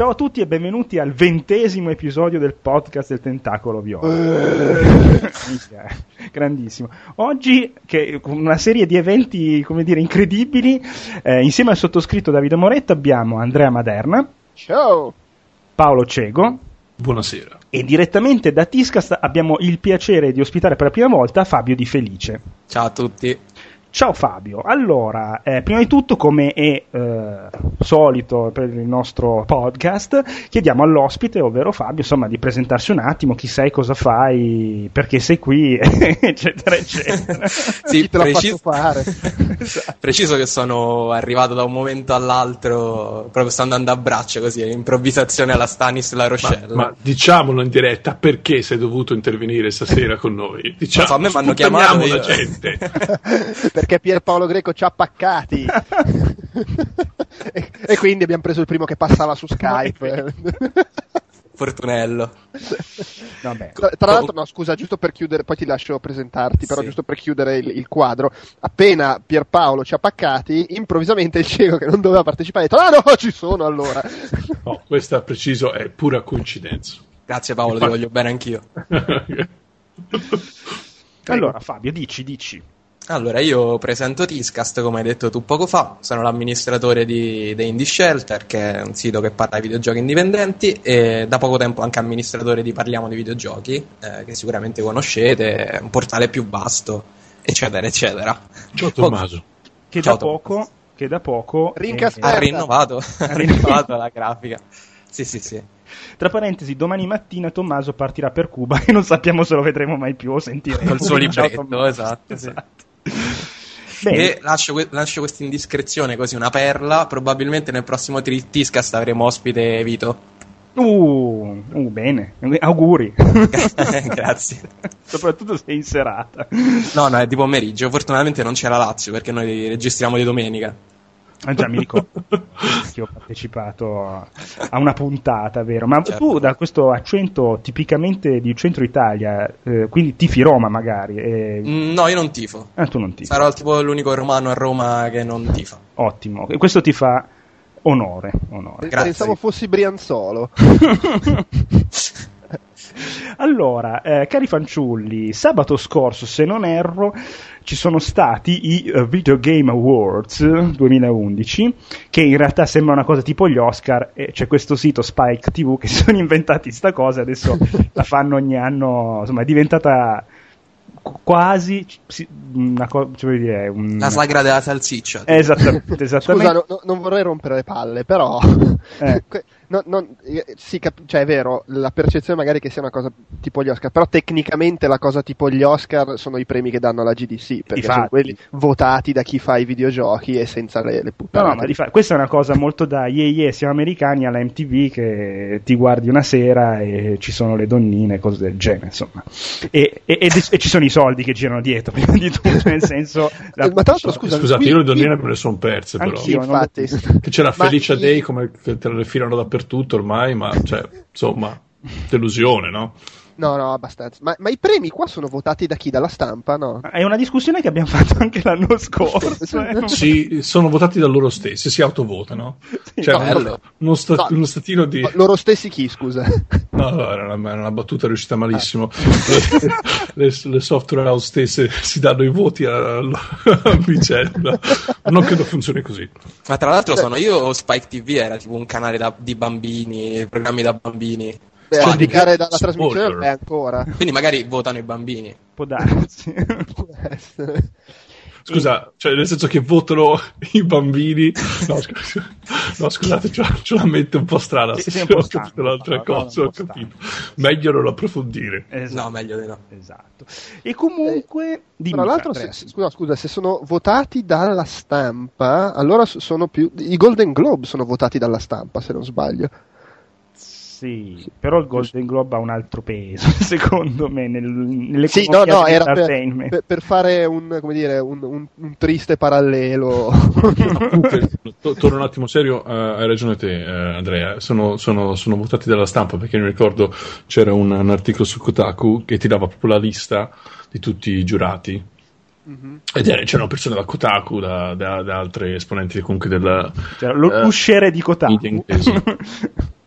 Ciao a tutti e benvenuti al ventesimo episodio del podcast del Tentacolo Viola. Grandissimo. Oggi, che, con una serie di eventi, come dire, incredibili, eh, insieme al sottoscritto Davide Moretto abbiamo Andrea Maderna. Ciao! Paolo Cego. Buonasera. E direttamente da Tiscast abbiamo il piacere di ospitare per la prima volta Fabio Di Felice. Ciao a tutti. Ciao Fabio, allora, eh, prima di tutto come è eh, solito per il nostro podcast, chiediamo all'ospite, ovvero Fabio, insomma, di presentarsi un attimo, chi sei, cosa fai, perché sei qui, eccetera, eccetera. sì, te l'ha preciso, fatto fare. preciso che sono arrivato da un momento all'altro, proprio sto andando a braccio così, improvvisazione alla Stanis La Rochelle. Ma, ma, diciamolo in diretta, perché sei dovuto intervenire stasera con noi? Diciamo, so, a me mi hanno chiamato la gente. perché Pierpaolo Greco ci ha paccati. E, e, quindi abbiamo preso il primo che passava su Skype. Fortunello. Vabbè. Tra, tra, l'altro no scusa giusto per chiudere poi ti lascio presentarti però sì. giusto per chiudere il, il, quadro. Appena Pierpaolo ci ha paccati improvvisamente il cieco che non doveva partecipare ha detto ah no ci sono allora. No questa preciso è pura coincidenza. Grazie Paolo ti voglio bene anch'io. Allora Fabio dici dici allora, io presento Tiscast, come hai detto tu poco fa, sono l'amministratore di The Indie Shelter, che è un sito che parla di videogiochi indipendenti, e da poco tempo anche amministratore di Parliamo di Videogiochi, eh, che sicuramente conoscete, è un portale più vasto, eccetera, eccetera. Ciao Tommaso. Che da poco, che da poco eh, ha rinnovato, ha rinnovato la grafica. Sì, sì, sì. Tra parentesi, domani mattina Tommaso partirà per Cuba e non sappiamo se lo vedremo mai più o sentiremo. Col suo libretto, esatto. esatto. E lascio, lascio questa indiscrezione così, una perla. Probabilmente nel prossimo Tiscast avremo ospite Vito. Uh, uh, bene, auguri. Grazie. Soprattutto se in serata. No, no, è di pomeriggio. Fortunatamente non c'è la Lazio perché noi registriamo di domenica. Ah, già mi ricordo che ho partecipato a una puntata, vero? Ma certo. tu da questo accento tipicamente di centro Italia, eh, quindi tifi Roma magari? Eh... No, io non tifo. Ah, tu non tifi. Sarò tipo l'unico romano a Roma che non tifa. Ottimo, e questo ti fa onore. onore. Grazie. Pensavo fossi Brianzolo. Allora, eh, cari fanciulli, sabato scorso, se non erro, ci sono stati i uh, Video Game Awards 2011, che in realtà sembra una cosa tipo gli Oscar, e c'è questo sito Spike TV che si sono inventati sta cosa, adesso la fanno ogni anno, insomma è diventata quasi una cosa, cioè dire, un... la sagra della salsiccia. Esattamente, esattamente. Scusa, no, non vorrei rompere le palle, però eh. no, non, sì, cap- cioè è vero, la percezione magari che sia una cosa tipo gli Oscar, però tecnicamente la cosa tipo gli Oscar sono i premi che danno alla GDC, perché sono quelli votati da chi fa i videogiochi e senza le, le puttane. No, no, ma fa- questa è una cosa molto da yeah yeah, siamo americani alla MTV che ti guardi una sera e ci sono le donnine, cose del genere, insomma. E, e, e, e ci sono i soldi che girano dietro, prima di tutto, nel senso... La... ma tra l'altro, scusa, Scusate, io le donnine me le sono perse, però. Infatti. Che c'è la Felicia. Day come che te le filano dappertutto ormai, ma cioè, insomma, delusione, no? No, no, abbastanza. Ma, ma, i premi qua sono votati da chi? Dalla stampa, no? È una discussione che abbiamo fatto anche l'anno scorso. eh, sì, sono votati da loro stessi, si autovotano. Sì, cioè, uno, uno, sta, no, uno, statino di... Loro stessi chi, scusa? No, no era, una, era una, battuta riuscita malissimo. Ah. Le, le, le, software house stesse si danno i voti a, a vicenda. Non credo funzioni così. Ma tra l'altro sono io o Spike TV era tipo un canale da, di bambini, programmi da bambini. Beh, a giudicare dalla trasmissione è ancora. Quindi magari votano i bambini. Può darsi. Scusa, cioè nel senso che votano i bambini. No, scusa, no scusate, ce la, ce la mette un po' strana. Sì, sì, ho capito l'altra cosa, ho capito. Meglio non approfondire. Esatto. No, meglio di no. Esatto. E comunque. Eh, tra l'altro, se, scusa, scusa, se sono votati dalla stampa, allora sono più. I Golden Globe sono votati dalla stampa, se non sbaglio. Sì, però il Golden Globe ha un altro peso, secondo me, nel, nelle Sì, no, no, era per, per, fare un, dire, un, un, un, triste parallelo. torno un attimo serio, uh, hai ragione te, uh, Andrea, sono, sono, sono, votati dalla stampa, perché mi ricordo c'era un, un, articolo su Kotaku che ti dava proprio la lista di tutti i giurati. Mm-hmm. Ed era, c'erano persone da Kotaku, da, da, da altri esponenti comunque del... Cioè, l'usciere uh, di Kotaku.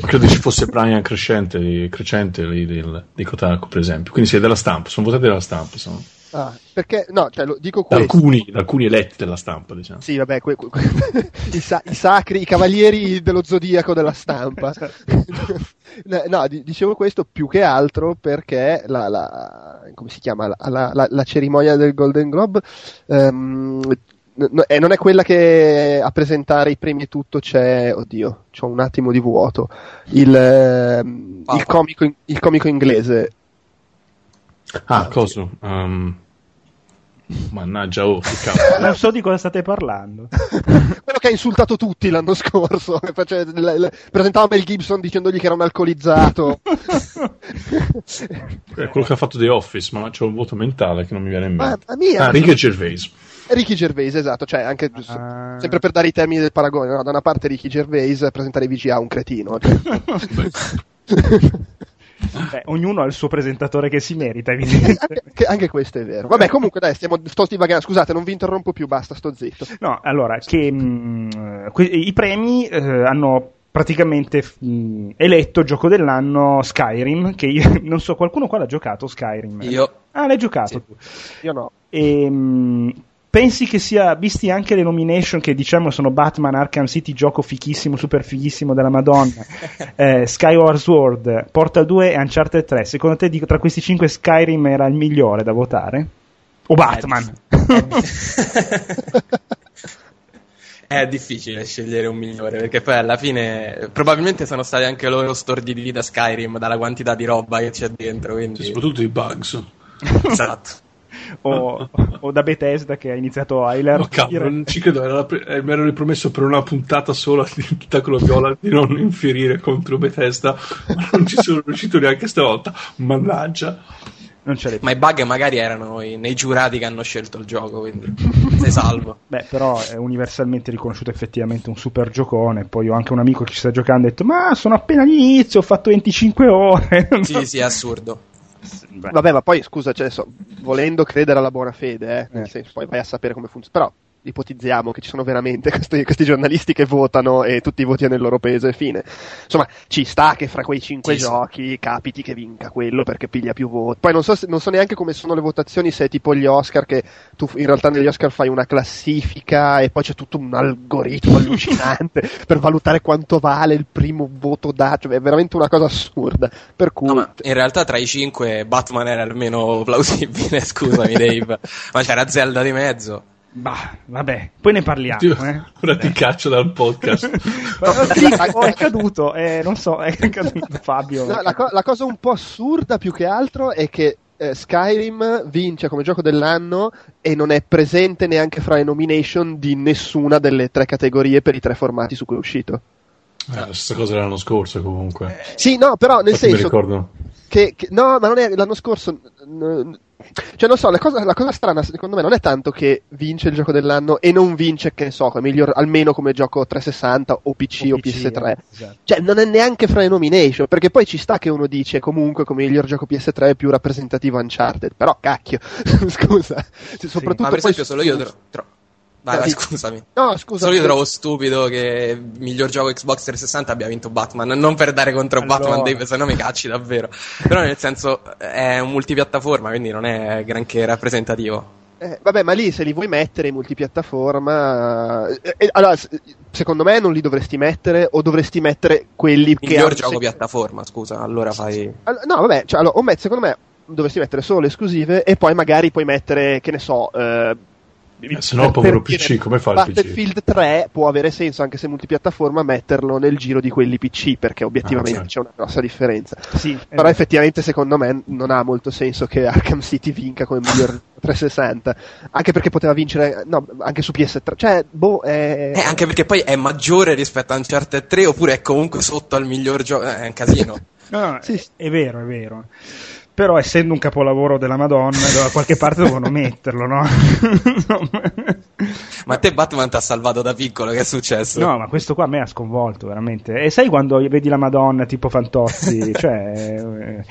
Credo ci fosse Brian Crescente, Crescente lì del, di Kotaku, per esempio. Quindi sei della stampa, sono votati dalla stampa. Sono. Ah, perché, no, cioè, lo dico da alcuni, da alcuni eletti della stampa, diciamo. Sì, vabbè, que, que, i, sa- i, sacri, i cavalieri dello zodiaco della stampa. no, dicevo questo più che altro perché la, la come si chiama, la, la, la cerimonia del Golden Globe um, no, eh, non è quella che a presentare i premi e tutto c'è, oddio, c'ho un attimo di vuoto, il, eh, il, comico, il comico, inglese. Ah, cosa? Um, mannaggia, oh, non so di cosa state parlando. Quello che ha insultato tutti l'anno scorso, cioè, le, le, presentava Mel Gibson dicendogli che era un alcolizzato. è quello che ha fatto The Office, ma c'è un vuoto mentale che non mi viene in mente. Ah, mia, ah Ricky Gervais. Ricky Gervais, esatto, cioè anche ah. sempre per dare i termini del paragone, no? da una parte Ricky Gervais presentare VGA un cretino. Cioè. Beh, ognuno ha il suo presentatore che si merita, evidentemente. Anche, anche, questo è vero. Vabbè, comunque, dai, stiamo, sto divagando. Scusate, non vi interrompo più, basta, sto zitto. No, allora, che mh, mm, que- i premi eh, hanno praticamente mh, mm, eletto gioco dell'anno Skyrim, che io non so, qualcuno qua l'ha giocato Skyrim? Io. Ah, l'hai giocato sì. tu? Io no. E, mh, mm, pensi che sia, visti anche le nomination che diciamo sono Batman, Arkham City, gioco fichissimo, super fighissimo della Madonna, eh, Skyward Sword, Portal 2 e Uncharted 3, secondo te tra questi 5 Skyrim era il migliore da votare? O Batman? È difficile scegliere un migliore perché poi alla fine probabilmente sono stati anche loro storditi da Skyrim dalla quantità di roba che c'è dentro. Quindi... Soprattutto i bugs. esatto o, o, da Bethesda che ha iniziato a Hilar. No, cavolo, non ci credo, pre- eh, mi ero ripromesso per una puntata sola di Tentacolo Viola di non infierire contro Bethesda, ma non ci sono riuscito neanche stavolta. Mannaggia. Ma i bug magari erano i, nei giurati che hanno scelto il gioco, quindi sei salvo. Beh, però è universalmente riconosciuto effettivamente un super giocone. Poi ho anche un amico che ci sta giocando e ha detto: Ma sono appena all'inizio, ho fatto 25 ore. sì, sì, è assurdo. Beh. Vabbè, ma poi scusa, cioè, so, volendo credere alla buona fede, eh, nel eh. senso, poi vai a sapere come funziona. Però ipotizziamo che ci sono veramente questi, questi, giornalisti che votano e tutti voti nel loro peso e fine. Insomma, ci sta che fra quei cinque sì, giochi sì. capiti che vinca quello perché piglia più voti. Poi non so, non so, neanche come sono le votazioni, se è tipo gli Oscar che tu in realtà negli Oscar fai una classifica e poi c'è tutto un algoritmo allucinante per valutare quanto vale il primo voto dato. Cioè, è veramente una cosa assurda. Per cui... No, in realtà tra i cinque Batman era almeno plausibile, scusami Dave, ma c'era Zelda di mezzo. Bah, vabbè, poi ne parliamo. Ti, eh. Ora ti caccio dal podcast. no, è caduto, eh, non so, è caduto Fabio. No, la, co- la, cosa un po' assurda più che altro è che eh, Skyrim vince come gioco dell'anno e non è presente neanche fra le nomination di nessuna delle tre categorie per i tre formati su cui è uscito. Eh, la stessa cosa l'anno scorso comunque. Sì, no, però nel Infatti senso... Che, che, no, ma non è l'anno scorso. N- cioè, non so, la cosa, la cosa, strana secondo me non è tanto che vince il gioco dell'anno e non vince, che ne so, come miglior, almeno come gioco 360 o PC o, o PS3. Eh, esatto. Cioè, non è neanche fra le nomination, perché poi ci sta che uno dice comunque come miglior gioco PS3 è più rappresentativo Uncharted. Però, cacchio, scusa. Soprattutto sì, ma per esempio, solo io tro- tro- Vai, vai, scusami. No, scusa. Solo io trovo stupido che il miglior gioco Xbox 360 abbia vinto Batman. Non per dare contro allora. Batman, Dave, se no mi cacci davvero. Però nel senso è un multipiattaforma, quindi non è granché rappresentativo. Eh, vabbè, ma lì se li vuoi mettere in multipiattaforma, eh, eh, allora, secondo me non li dovresti mettere, o dovresti mettere quelli il che. Miglior gioco se... piattaforma, scusa, allora fai. Allora, no, vabbè, cioè, allora, secondo me dovresti mettere solo le esclusive e poi magari puoi mettere, che ne so, eh, se no, povero PC, come fa il PC? Battlefield 3 può avere senso, anche se multipiattaforma, metterlo nel giro di quelli PC, perché obiettivamente ah, c'è una grossa differenza. Sì, Però eh. effettivamente, secondo me, non ha molto senso che Arkham City vinca come miglior 360, anche perché poteva vincere, no, anche su PS3, cioè, boh, è... Eh, anche perché poi è maggiore rispetto a Uncharted 3, oppure è comunque sotto al miglior gioco, eh, è un casino. no, no, sì. è, è vero, è vero però essendo un capolavoro della Madonna da qualche parte devono metterlo no? Ma te Batman ti ha salvato da piccolo, che è successo? No, ma questo qua a me ha sconvolto veramente. E sai quando vedi la Madonna tipo Fantozzi? cioè, eh,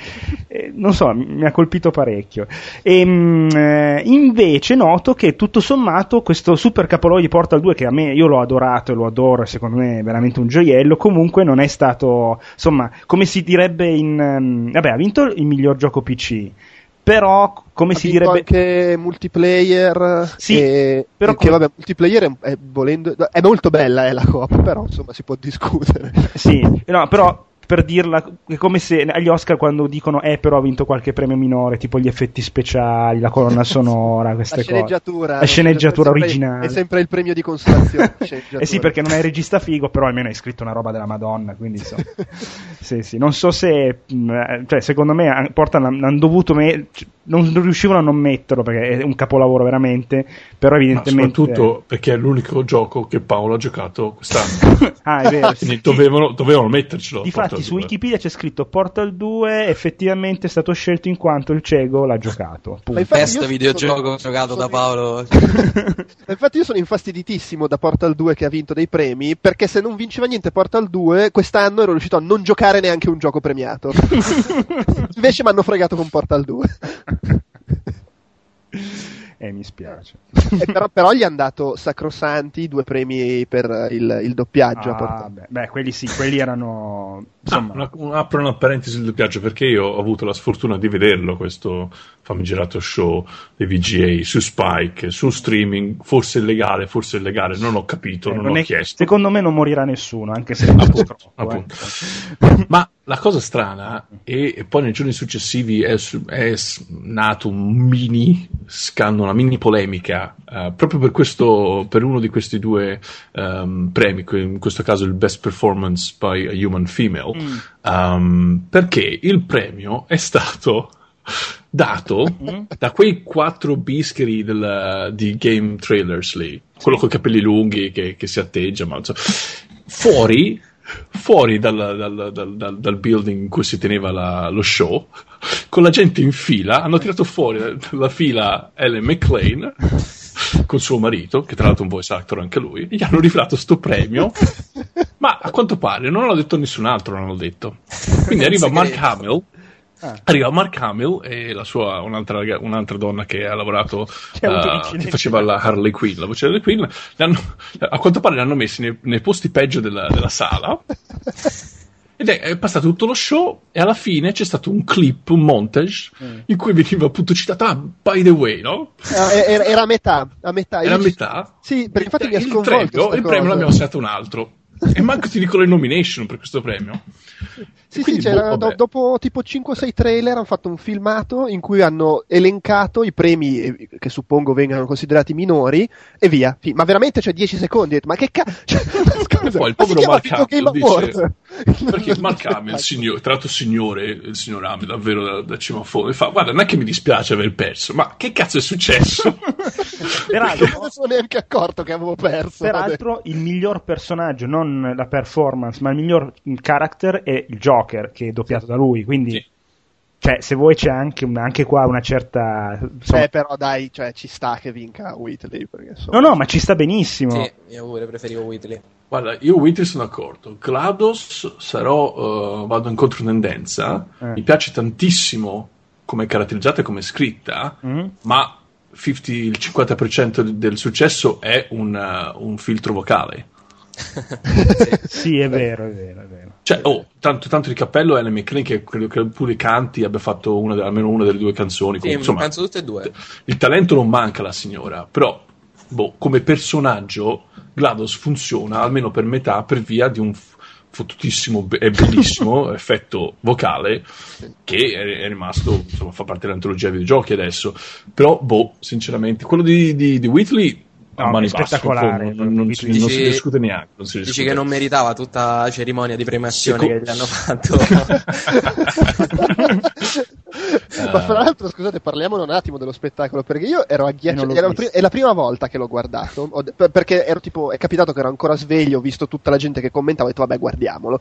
eh, non so, mi ha colpito parecchio. E, mh, eh, invece noto che tutto sommato questo super capoluogo di Portal 2, che a me io l'ho adorato e lo adoro, secondo me è veramente un gioiello, comunque non è stato, insomma, come si direbbe in... Um, vabbè, ha vinto il miglior gioco PC però come ha si direbbe anche multiplayer Sì, e, però che come- vabbè multiplayer è, è volendo è molto bella è la coop però insomma si può discutere. Sì no però per dirla è come se agli Oscar quando dicono eh però ha vinto qualche premio minore tipo gli effetti speciali la colonna sonora queste la cose sceneggiatura la sceneggiatura è sempre- originale è sempre il premio di consolazione. Eh sì, perché non è il regista figo, però almeno hai scritto una roba della Madonna, quindi insomma. sì, sì, non so se mh, eh, cioè secondo me portano hanno dovuto me- c- non riuscivano a non metterlo perché è un capolavoro veramente, però Ma evidentemente soprattutto perché è l'unico gioco che Paolo ha giocato quest'anno. Ah, è vero. sì. Dovevano, dovevano mettercelo. Difatti Portal su 2. Wikipedia c'è scritto Portal 2 effettivamente è stato scelto in quanto il cieco l'ha giocato. Infatti Best io videogioco sono- giocato sono- da Paolo. Infatti io sono infastiditissimo da Portal 2 che ha vinto dei premi, perché se non vinceva niente Portal 2, quest'anno ero riuscito a non giocare neanche un gioco premiato. Invece mi hanno fregato con Portal 2. Eh, mi spiace. Eh, però, però gli hanno dato sacrosanti due premi per il, il doppiaggio Ah, beh, beh, quelli sì, quelli erano Ah, insomma una, un- apro una parentesi del doppiaggio perché io ho avuto la sfortuna di vederlo questo famigerato show dei VGA su Spike, su streaming, forse illegale, forse illegale, non ho capito, eh, non, non ho è- chiesto. secondo me non morirà nessuno, anche se Appunto, troppo, appunto. eh. Ma la cosa strana, e, e poi nei giorni successivi è, è nato un mini scandalo, una mini polemica, eh, proprio per questo, per uno di questi due ehm, premi, in questo caso il Best Performance by a Human Female, Mm. ehm, perché il premio è stato dato Mm. da quei quattro bischeri del- di Game Trailers lì, quello con i capelli lunghi che, che si atteggia, ma insomma, fuori, fuori dal, dal- dal- dal- dal building in cui si teneva la- lo show, con la gente in fila, hanno tirato fuori dalla fila Ellen McLean con suo marito, che tra l'altro è un voice actor anche lui, gli hanno riflato sto premio. Ma a quanto pare non l'ha detto nessun altro, non hanno detto. Quindi arriva Mark. Hamill. Ah. Arriva Mark Hamill e la sua, un'altra, un'altra donna che ha lavorato, eh, l'incidente. che faceva la Harley Quinn, la voce di Harley Quinn, a quanto pare li hanno messi nei, nei posti peggio della, della sala. Ed è, è passato tutto lo show e alla fine c'è stato un clip, un montage, Mm. in cui veniva appunto citato, ah, by the way, no? Eh, Era, era a metà, a metà. Era a metà. Sì, perché infatti mi ha il sconvolto premio, sta il premio l'abbiamo assegnato un altro. E manco ti dico le nomination per questo premio. Sì, Quindi, sì, c'era- boh, do- vabbè. dopo tipo 5-6 trailer hanno fatto un filmato in cui hanno elencato i premi eh, che suppongo vengano considerati minori e via. Sì, ma veramente c'è 10 secondi. Ma che cazzo? Scusa, Poi il povero Mark Hamill dice-? Perché Mark Hamill, il signor, tra l'altro signore, il signor Hamill, davvero da, da cima a fondo, fa, guarda, non è che mi dispiace aver perso, ma che cazzo è successo? Peraltro, Non mi sono neanche accorto che avevo perso. vabbè. Peraltro, il miglior personaggio, non la performance, ma il miglior character è il Joker, che è doppiato da lui. Quindi, Sì. cioè, se vuoi, c'è anche, un- anche qua una certa. insomma- Eh, però dai, cioè, ci sta che vinca Whitley. Perché, insomma, no, no, ma ci sta benissimo. Sì, io pure preferivo Whitley. Guarda, io Whitley sono d'accordo. GLaDOS sarò, eh, vado in controtendenza. Eh. Mi piace tantissimo come è caratterizzata e come è scritta, Mm? ma 50 il 50% del successo è un, eh, un filtro vocale. Sì, è vero, è vero, è vero. Cioè, oh, tanto, tanto di cappello è Ellen McLean che credo che pure i canti abbia fatto una almeno una delle due canzoni. Sì, Comunque, insomma, penso tutte e due. il talento non manca alla signora, però boh, come personaggio GLaDOS funziona almeno per metà per via di un fottutissimo e bellissimo effetto vocale che è, è rimasto, insomma, fa parte dell'antologia dei videogiochi adesso. Però, boh, sinceramente, quello di, di, di Whitley a No, mani è basse, spettacolare, non, non si, non si Dici- discute neanche. Si Dici discute. che non meritava tutta la cerimonia di premiazione Seco- che gli hanno fatto. Ma fra l'altro, scusate, parliamone un attimo dello spettacolo, perché io ero agghiacciato, era pri- è la prima volta che l'ho guardato, ho, perché ero tipo, è capitato che ero ancora sveglio, ho visto tutta la gente che commentava, ho detto vabbè guardiamolo.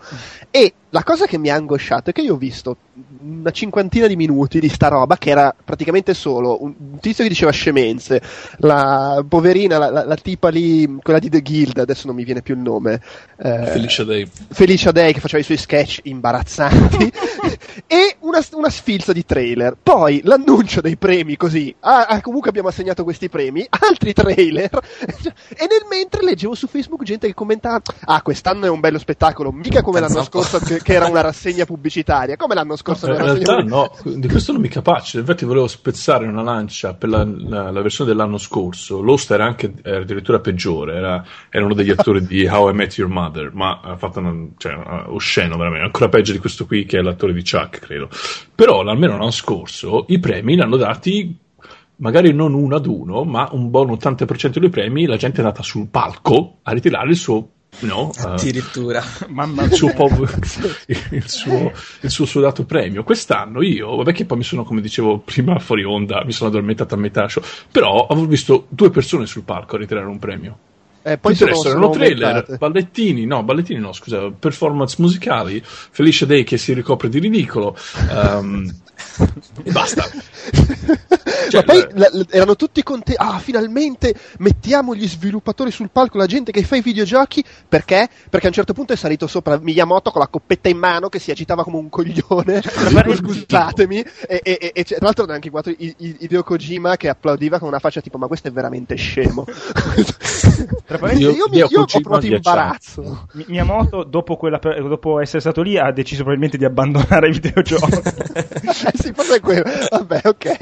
E la cosa che mi ha angosciato è che io ho visto una cinquantina di minuti di sta roba che era praticamente solo un, un tizio che diceva scemenze, la poverina, la, la, la, tipa lì, quella di The Guild, adesso non mi viene più il nome. Eh, Felicia Day. Felicia Day che faceva i suoi sketch imbarazzanti e una, una, sfilza di trailer. Poi l'annuncio dei premi così, ah, ah, comunque abbiamo assegnato questi premi, altri trailer. E nel mentre leggevo su Facebook gente che commentava ah quest'anno è un bello spettacolo, mica come l'anno scorso che, che era una rassegna pubblicitaria, come l'anno scorso no, in realtà no, di questo non mi capace, infatti volevo spezzare una lancia per la, la, la versione dell'anno scorso, l'host era anche era addirittura peggiore, era, era, uno degli attori di How I Met Your Mother, ma ha fatto una, cioè, osceno veramente, ancora peggio di questo qui che è l'attore di Chuck, credo. Però almeno l'anno scorso i premi l'hanno dati magari non uno ad uno, ma un buon 80% dei premi la gente è andata sul palco a ritirare il suo No, uh, addirittura il suo, povero, il, suo, il suo sudato premio. Quest'anno io, vabbè, che poi mi sono, come dicevo prima, fuori onda, mi sono addormentato a metà show, però avevo visto due persone sul palco a ritirare un premio. Eh, poi sono, sono trailer, aumentate. ballettini, no, ballettini no, scusa, performance musicali, Felicia Day che si ricopre di ridicolo, um, e basta. Cioè, Ma poi la, la, erano tutti contenti. Ah, finalmente mettiamo gli sviluppatori sul palco, la gente che fa i videogiochi. Perché? Perché a un certo punto è salito sopra Miyamoto con la coppetta in mano che si agitava come un coglione. Scusatemi. E, e, e, e, tra l'altro anche quattro Hideo Kojima che applaudiva con una faccia tipo: Ma questo è veramente scemo. io, io, io, io ho provato imbarazzo. Miyamoto, dopo, quella, dopo essere stato lì, ha deciso probabilmente di abbandonare i videogiochi. eh sì, forse è quello. Vabbè, ok.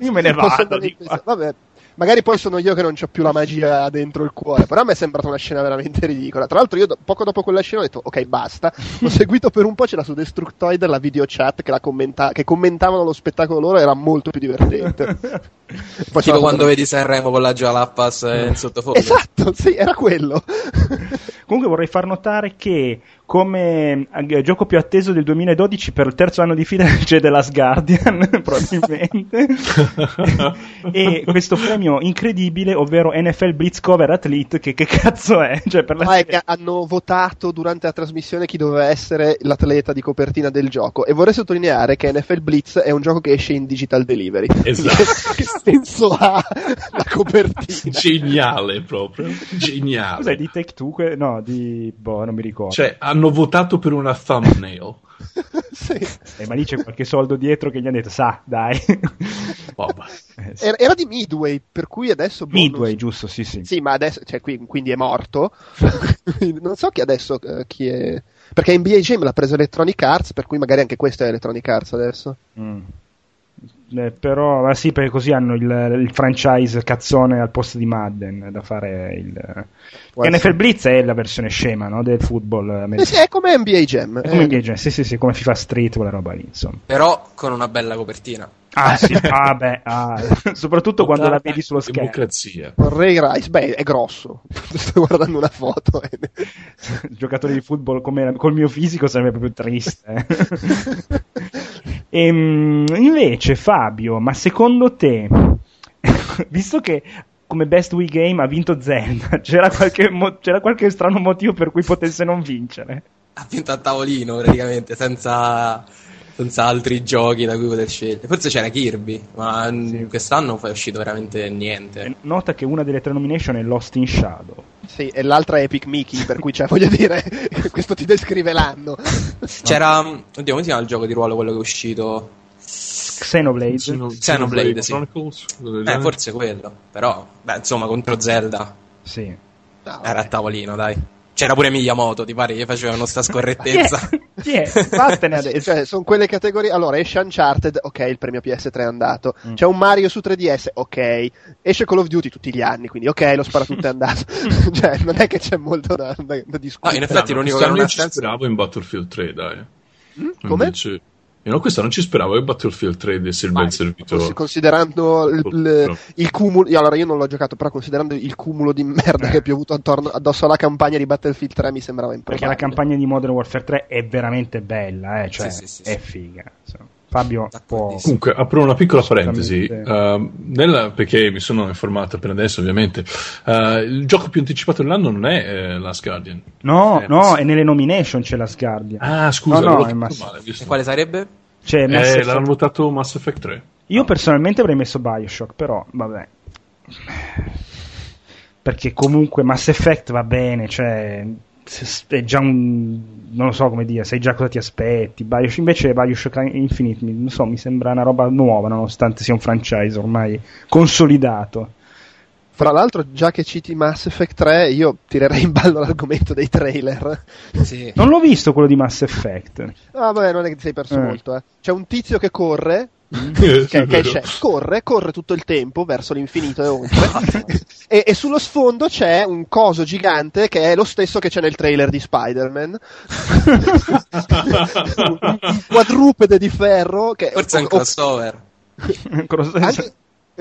Io me ne vado. Di Vabbè. Magari poi sono io che non ho più la magia dentro il cuore, però a me è sembrata una scena veramente ridicola. Tra l'altro io do- poco dopo quella scena ho detto ok basta, ho seguito per un po', c'era su Destructoid la video chat che, la commenta- che commentavano lo spettacolo loro, era molto più divertente. poi tipo quando vedi Sanremo con la Jalapas in sottofondo. Esatto, sì, era quello. Comunque vorrei far notare che come eh, gioco più atteso del 2012 per il terzo anno di fila c'è The Last Guardian probabilmente e questo premio incredibile ovvero NFL Blitz Cover Athlete che, che cazzo è? Cioè, per la no, è che hanno votato durante la trasmissione chi doveva essere l'atleta di copertina del gioco e vorrei sottolineare che NFL Blitz è un gioco che esce in digital delivery esatto che senso ha la copertina? geniale proprio geniale cos'è di Take Two? no di boh non mi ricordo cioè hanno votato per una thumbnail. sì. eh, ma lì c'è qualche soldo dietro che gli hanno detto, sa, dai. eh, sì. era, era, di Midway, per cui adesso... Boh, Midway, so. giusto, sì, sì. Sì, ma adesso, cioè, qui, quindi è morto. non so chi adesso, uh, chi è... Perché NBA Jam l'ha preso Electronic Arts, per cui magari anche questo è Electronic Arts adesso. Mm. Eh, però ma sì, perché così hanno il, il, franchise cazzone al posto di Madden da fare il. NFL Blitz è la versione scema no, del football. Eh sì, è come NBA Jam. È come NBA Jam, sì, sì, sì, come FIFA Street, quella roba lì, insomma. Però con una bella copertina. Ah sì, ah, beh, ah. soprattutto quando la vedi sullo schermo. Democrazia. Ray Rice, beh, è grosso. Sto guardando una foto. Giocatore di football come, col mio fisico sarebbe proprio triste. e, ehm, invece, Fabio, ma secondo te, visto che come Best Wii Game ha vinto Zelda, c'era qualche, mo- c'era qualche strano motivo per cui potesse non vincere? Ha vinto a tavolino praticamente, senza senza altri giochi da cui poter scegliere. Forse c'era Kirby, ma sì. quest'anno è uscito veramente niente. Nota che una delle tre nomination è Lost in Shadow. Sì, e l'altra è Epic Mickey, per cui cioè, voglio dire, questo ti descrive l'anno. C'era, oddio, come si chiama il gioco di ruolo quello che è uscito? Xenoblade. Xenoblade, Xenoblade sì. Eh, forse quello, però, beh, insomma, contro Zelda. Sì. Era a tavolino, dai. C'era pure Miyamoto, ti pare che facevano sta scorrettezza? Chi è? Vattene adesso. Cioè, sono quelle categorie. Allora, esce Uncharted, ok, il premio PS3 è andato. Mm. C'è un Mario su 3DS, ok. Esce Call of Duty tutti gli anni, quindi ok, lo sparatutto è andato. cioè, non è che c'è molto da, da, da discutere. No, in effetti l'unico che non ha senso... speravo in Battlefield 3, dai. Mm? Come? Invece... Io no, questo non ci speravo che Battlefield 3 desse il ben servito. Considerando il, il, il, cumulo, allora io non l'ho giocato, però considerando il cumulo di merda eh. che è piovuto attorno, addosso alla campagna di Battlefield 3 mi sembrava improbabile. Perché la campagna di Modern Warfare 3 è veramente bella, eh? cioè sì, sì, sì, è figa. Insomma. Fabio può... Comunque, apro una piccola parentesi, uh, nella, perché mi sono informato appena adesso ovviamente, uh, il gioco più anticipato dell'anno non è eh, Last Guardian. No, è, no, è nelle nomination c'è Last Guardian. Ah, scusa, no, no, è Mass... male, e quale sarebbe? C'è Mass eh, Effect... l'hanno votato Mass Effect 3. Io personalmente avrei messo Bioshock, però vabbè. Perché comunque Mass Effect va bene, cioè è già un non lo so come dire, sai già cosa ti aspetti. Bioshock, invece Bioshock Infinite non so, mi sembra una roba nuova, nonostante sia un franchise ormai consolidato. Fra l'altro, già che citi Mass Effect 3, io tirerei in ballo l'argomento dei trailer. Sì. Non l'ho visto quello di Mass Effect. Ah, vabbè, non è che ti sei perso eh. molto. Eh. C'è un tizio che corre che, che esce, corre, corre tutto il tempo verso l'infinito e oltre. e, e, sullo sfondo c'è un coso gigante che è lo stesso che c'è nel trailer di Spider-Man. un, un, quadrupede di ferro. Che, Forse è un crossover. Anche,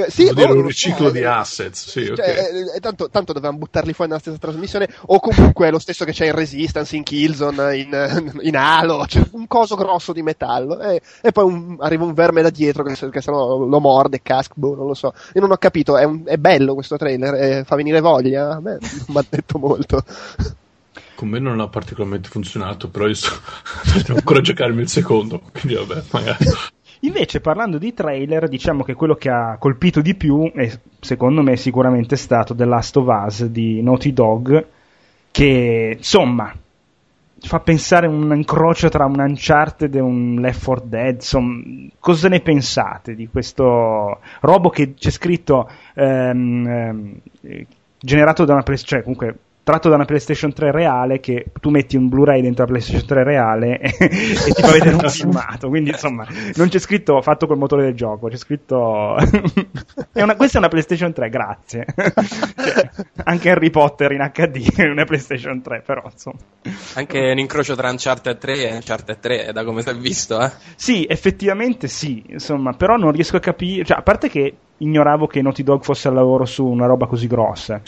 eh, sì, dire un riciclo di assets, sì, cioè, okay. eh, eh, tanto, tanto, dovevamo buttarli fuori nella stessa trasmissione, o comunque lo stesso che c'è in Resistance, in Killzone, in, in Halo, cioè un coso grosso di metallo, e, e poi un, arriva un verme da dietro che, che se no lo morde, casca, boh, non lo so. Io non ho capito, è, un, è bello questo trailer, eh, fa venire voglia, a me non mi ha detto molto. Con me non ha particolarmente funzionato, però io sto... devo ancora giocarmi il secondo, quindi vabbè, magari... Invece, parlando di trailer, diciamo che quello che ha colpito di più, è, secondo me, sicuramente stato The Last of Us di Naughty Dog, che insomma fa pensare un incrocio tra un Uncharted e un Left 4 Dead. Insomma, cosa ne pensate di questo robo che c'è scritto ehm, ehm, generato da una PlayStation, cioè comunque tratto da una PlayStation 3 reale che tu metti un Blu-ray dentro la PlayStation 3 reale e, e ti fa vedere un filmato. Quindi, insomma, non c'è scritto fatto col motore del gioco, c'è scritto. è una, questa è una PlayStation 3, grazie. cioè, anche Harry Potter in HD è una PlayStation 3, però insomma. Anche un incrocio tra Uncharted 3 e Uncharted 3, da come si è visto, eh? Sì, effettivamente sì, insomma, però non riesco a capire. Cioè, a parte che ignoravo che Naughty Dog fosse al lavoro su una roba così grossa.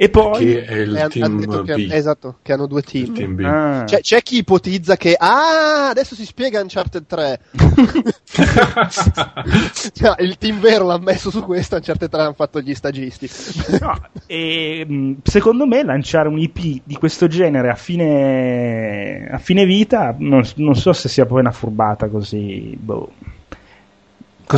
E poi che è il è, team che, B. Esatto, che hanno due team. team ah. c'è, c'è, chi ipotizza che ah, adesso si spiega Uncharted 3. cioè, il team vero l'ha messo su questo, Uncharted 3 hanno fatto gli stagisti. no, e, secondo me lanciare un IP di questo genere a fine, a fine vita non, non so se sia poi una furbata così. Boh.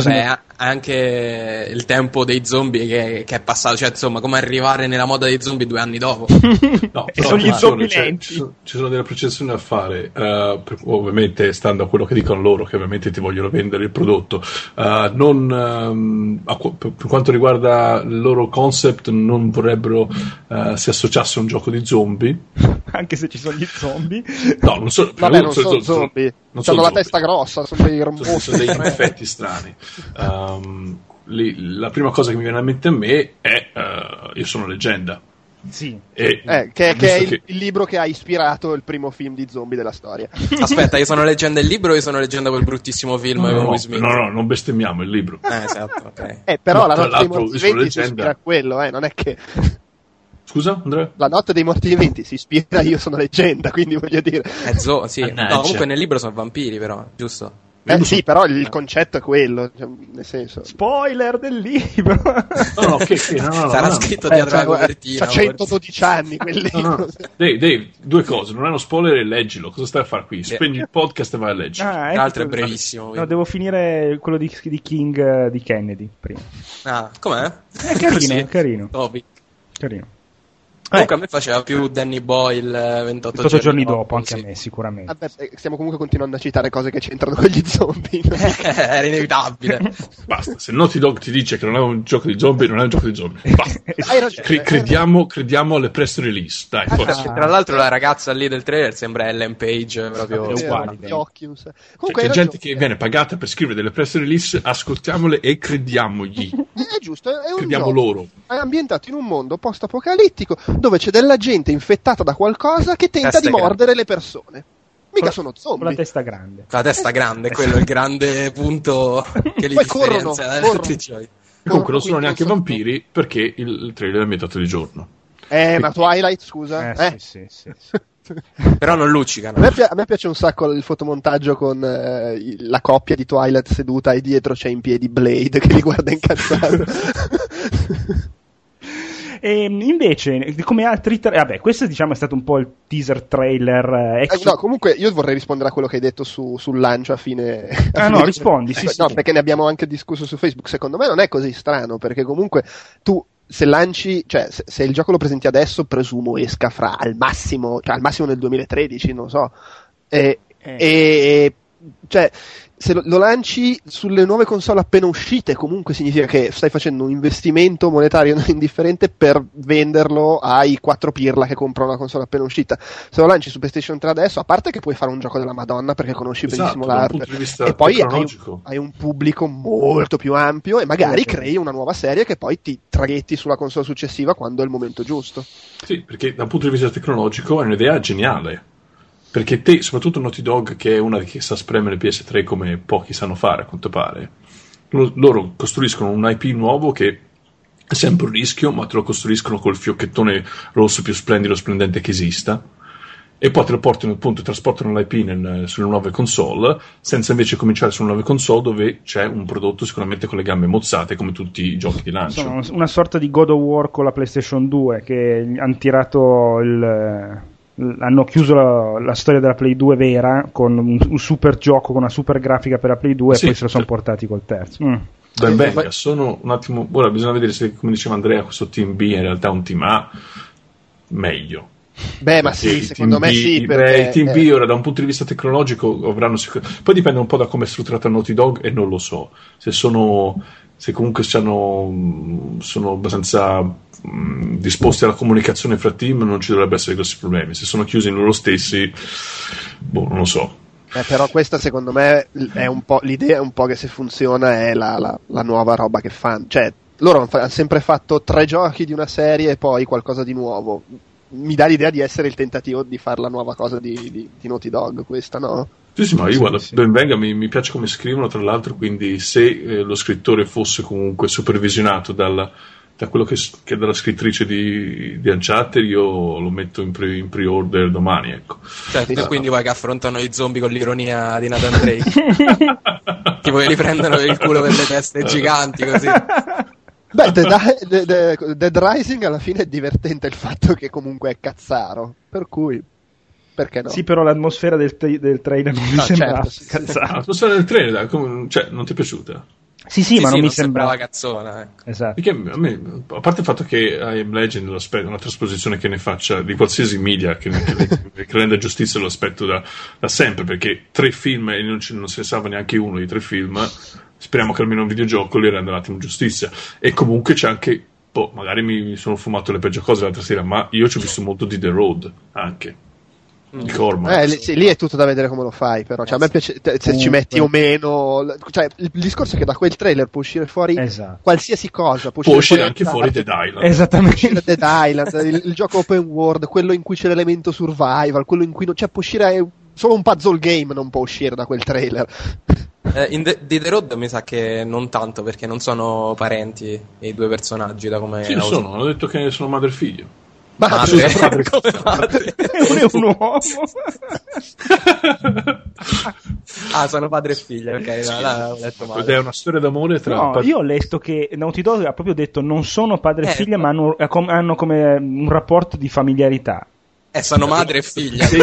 Ne anche il tempo dei zombie che, che, è passato, cioè insomma come arrivare nella moda dei zombie due anni dopo. no, e sono gli zombie cioè, ci, sono, ci sono delle processioni da fare, uh, per, ovviamente stando a quello che dicono loro, che ovviamente ti vogliono vendere il prodotto. Uh, non, um, a, per, per, quanto riguarda il loro concept, non vorrebbero uh, si associasse a un gioco di zombie. Anche se ci sono gli zombie. No, non so, Vabbè, non sono zombie. Non hanno la testa grossa, sono dei sono, sono degli effetti strani. Um, li, la prima cosa che mi viene a mente a me è uh, Io sono leggenda. Sì. E, eh, che, che, è il, che... il, libro che ha ispirato il primo film di zombie della storia. Aspetta, io sono leggenda il libro o io sono leggenda quel bruttissimo film no, no, no, no, non bestemmiamo il libro. Eh, esatto, ok. Eh, però no, la notte dei morti viventi si ispira a quello, eh, non è che... Scusa, Andrea? La notte dei morti viventi si ispira a Io sono leggenda, quindi voglio dire... Eh, zo- sì. No, comunque nel libro sono vampiri, però, giusto? Eh, sì, però il concetto è quello, cioè, nel senso. Spoiler del libro! no, no, che, che, no, no, Sarà no, scritto no. dietro eh, la copertina. C'ha 112 anni quel libro. Dave, Dave, due cose, non è uno spoiler e leggilo. Cosa stai a fare qui? Spegni il podcast e vai a leggere. Ah, L'altro è brevissimo. No, devo finire quello di, di King uh, di Kennedy prima. Ah, com'è? È carino, è carino. Topic. Carino. Comunque eh. a me faceva più Danny Boyle 28, 28 giorni, dopo, dopo anche sì. a me sicuramente. Vabbè, eh, stiamo comunque continuando a citare cose che c'entrano con gli zombie. Era inevitabile. Basta, se Naughty Dog ti dice che non è un gioco di zombie, non è un gioco di zombie. Ragione, Cre- crediamo, crediamo, alle press release. Dai, ah, forse. Tra l'altro la ragazza lì del trailer sembra Ellen Page proprio ah, uguale. Comunque cioè, c'è gente che viene pagata per scrivere delle press release, ascoltiamole e crediamogli. È giusto, è un Crediamo gioco. loro. È ambientato in un mondo post-apocalittico dove c'è della gente infettata da qualcosa che tenta Teste di mordere grande. le persone. Mica con, sono zombie. Con la testa grande. Con la testa grande, quello è il grande punto che li Poi corrono, corrono. Comunque non sono neanche vampiri perché il, il trailer è ambientato di giorno. Eh, ma Twilight, scusa. Eh, eh? Sì, sì, sì, Però non luccicano. A me, pi- a me, piace un sacco il fotomontaggio con eh, la coppia di Twilight seduta e dietro c'è in piedi Blade che li guarda incazzato. E invece, come altri tra- vabbè, questo diciamo è stato un po' il teaser trailer. Eh, eh, no, comunque io vorrei rispondere a quello che hai detto su, sul lancio a fine. A ah, fine no, rispondi, sì, eh, sì. No, perché ne abbiamo anche discusso su Facebook. Secondo me non è così strano, perché comunque tu se lanci, cioè se, se, il gioco lo presenti adesso, presumo esca fra al massimo, cioè al massimo nel 2013, non so. E, eh. e cioè, se lo, lo, lanci sulle nuove console appena uscite, comunque significa che stai facendo un investimento monetario indifferente per venderlo ai 4 pirla che comprano una console appena uscita. Se lo lanci su PlayStation 3 adesso, a parte che puoi fare un gioco della Madonna perché conosci esatto, benissimo l'hardware, e poi hai un, hai un, pubblico molto più ampio e magari okay. crei una nuova serie che poi ti traghetti sulla console successiva quando è il momento giusto. Sì, perché da un punto di vista tecnologico è un'idea geniale perché te, soprattutto Naughty Dog, che è una che sa spremere PS3 come pochi sanno fare, a quanto pare, loro costruiscono un IP nuovo che è sempre un rischio, ma te lo costruiscono col fiocchettone rosso più splendido e splendente che esista. E poi te lo portano appunto, trasportano l'IP nel, sulle nuove console, senza invece cominciare sulle nuove console dove c'è un prodotto sicuramente con le gambe mozzate come tutti i giochi di lancio. Sono una sorta di God of War con la PlayStation 2 che hanno tirato il, hanno chiuso la, la, storia della Play 2 vera con un, un, super gioco con una super grafica per la Play 2 sì, e poi se lo sono portati col terzo. Mm. Ben venga, sono un attimo. Ora bisogna vedere se, come diceva Andrea, questo team B in realtà è un team A meglio. Beh, ma sì, secondo me B, sì. Perché... Beh, il team B ora da un punto di vista tecnologico avranno sicur- Poi dipende un po' da come è strutturata Naughty Dog e non lo so. Se sono. Se comunque sono abbastanza mh, disposti alla comunicazione fra team non ci dovrebbe essere grossi problemi. Se sono chiusi in loro stessi, boh, non lo so. Eh, però questa secondo me è un po' l'idea è un po' che se funziona è la, la, la nuova roba che fanno. Cioè, loro hanno sempre fatto tre giochi di una serie e poi qualcosa di nuovo. Mi dà l'idea di essere il tentativo di fare la nuova cosa di, di, di Naughty Dog, questa, no? Sì, sì, ma io guarda, sì. ben venga, mi, mi, piace come scrivono, tra l'altro, quindi se eh, lo scrittore fosse comunque supervisionato dal, da quello che, che è dalla scrittrice di, di Uncharted io lo metto in, pre, in pre-order domani ecco. cioè tu quindi vuoi che affrontano i zombie con l'ironia di Nathan Drake tipo che li prendono per il culo per le teste giganti così Beh, Dead, Dead, Dead Rising alla fine è divertente il fatto che comunque è cazzaro, per cui perché no? Sì, però l'atmosfera del, del trailer non mi ah, sembra certo, cazzaro. L'atmosfera del trailer, cioè, non ti è piaciuta? Sì, sì, sì ma sì, non, mi sembrava cazzona. Ecco. Esatto. Perché a, me, a parte il fatto che I Am Legend una trasposizione che ne faccia di qualsiasi media che, che, che renda giustizia lo aspetto da, da, sempre, perché tre film e non, non se ne salva neanche uno di tre film. Speriamo che almeno un videogioco li renda un attimo giustizia. E comunque c'è anche. Boh, magari mi sono fumato le peggio cose l'altra sera, ma io ci ho visto molto di The Road anche di Corman. Eh, sì, lì è tutto da vedere come lo fai, però. Cioè, a me piace se ci metti o meno. Cioè, il, discorso è che da quel trailer può uscire fuori esatto. qualsiasi cosa. Può uscire, può uscire anche fuori Dead Island. Esattamente. Può uscire Dead Island, il, il, gioco open world, quello in cui c'è l'elemento survival, quello in cui non. Cioè, può uscire. Solo un puzzle game non può uscire da quel trailer. Eh, in The, The Road mi sa che non tanto perché non sono parenti i due personaggi da come sì, sono, hanno detto che sono madre e figlio Madre, madre, come madre. è un uomo. ah, sono padre e figlio, ok. No, no, Ed è una storia d'amore tra. No, io ho letto che Naughty Dog ha proprio detto non sono padre e eh, figlia, ma hanno, hanno, come un rapporto di familiarità. Eh, sono madre e figlia. Sì.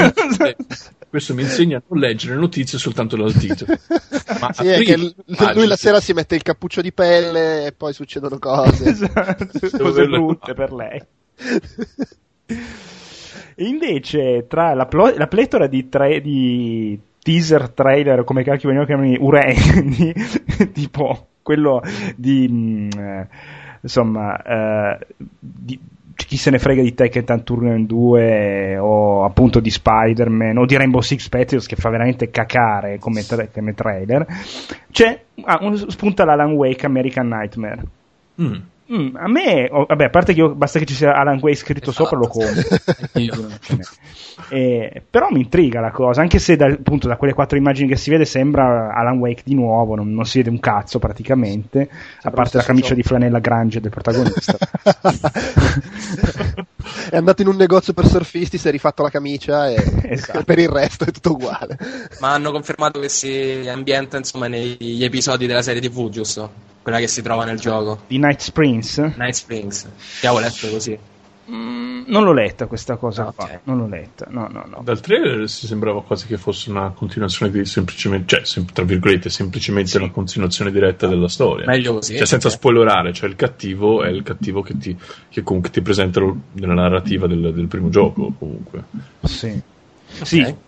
Questo mi insegna a non leggere notizie soltanto dal titolo. Ma sì, è che lui la sera si mette il cappuccio di pelle e poi succedono cose. esatto, cose brutte per lei. E invece, tra la, plo- la pletora di, tra- di, teaser, trailer, come cacchio venivano chiamati, urendi, tipo quello di, mh, mm, insomma, uh, di, chi se ne frega di Tekken Tournament 2 o appunto di Spider-Man o di Rainbow Six Patriots che fa veramente cacare come, tra- come trailer, c'è, ah, spunta l'Alan Wake American Nightmare. Mm Mm, a me, oh, vabbè, a parte che io, basta che ci sia Alan Way scritto esatto. sopra, lo compro. eh, però mi intriga la cosa, anche se da, appunto da quelle quattro immagini che si vede sembra Alan Wake di nuovo, non, non si vede un cazzo praticamente, a parte la camicia gioco. di flanella Grange del protagonista. è andato in un negozio per surfisti, si è rifatto la camicia e esatto. per il resto è tutto uguale. Ma hanno confermato che si ambienta insomma negli episodi della serie TV, giusto? Quella che si trova nel gioco. Di Night Springs? Night Springs. Che avevo letto così. Mm, non l'ho letta questa cosa okay. qua. Non l'ho letta. No, no, no. Dal trailer si sembrava quasi che fosse una continuazione di semplicemente, cioè, sem- tra virgolette, semplicemente sì. una continuazione diretta della storia. Meglio così. Cioè, senza spoilerare, cioè il cattivo è il cattivo che ti, che comunque ti presenta nella narrativa del, del primo gioco, comunque. Sì. Okay. Sì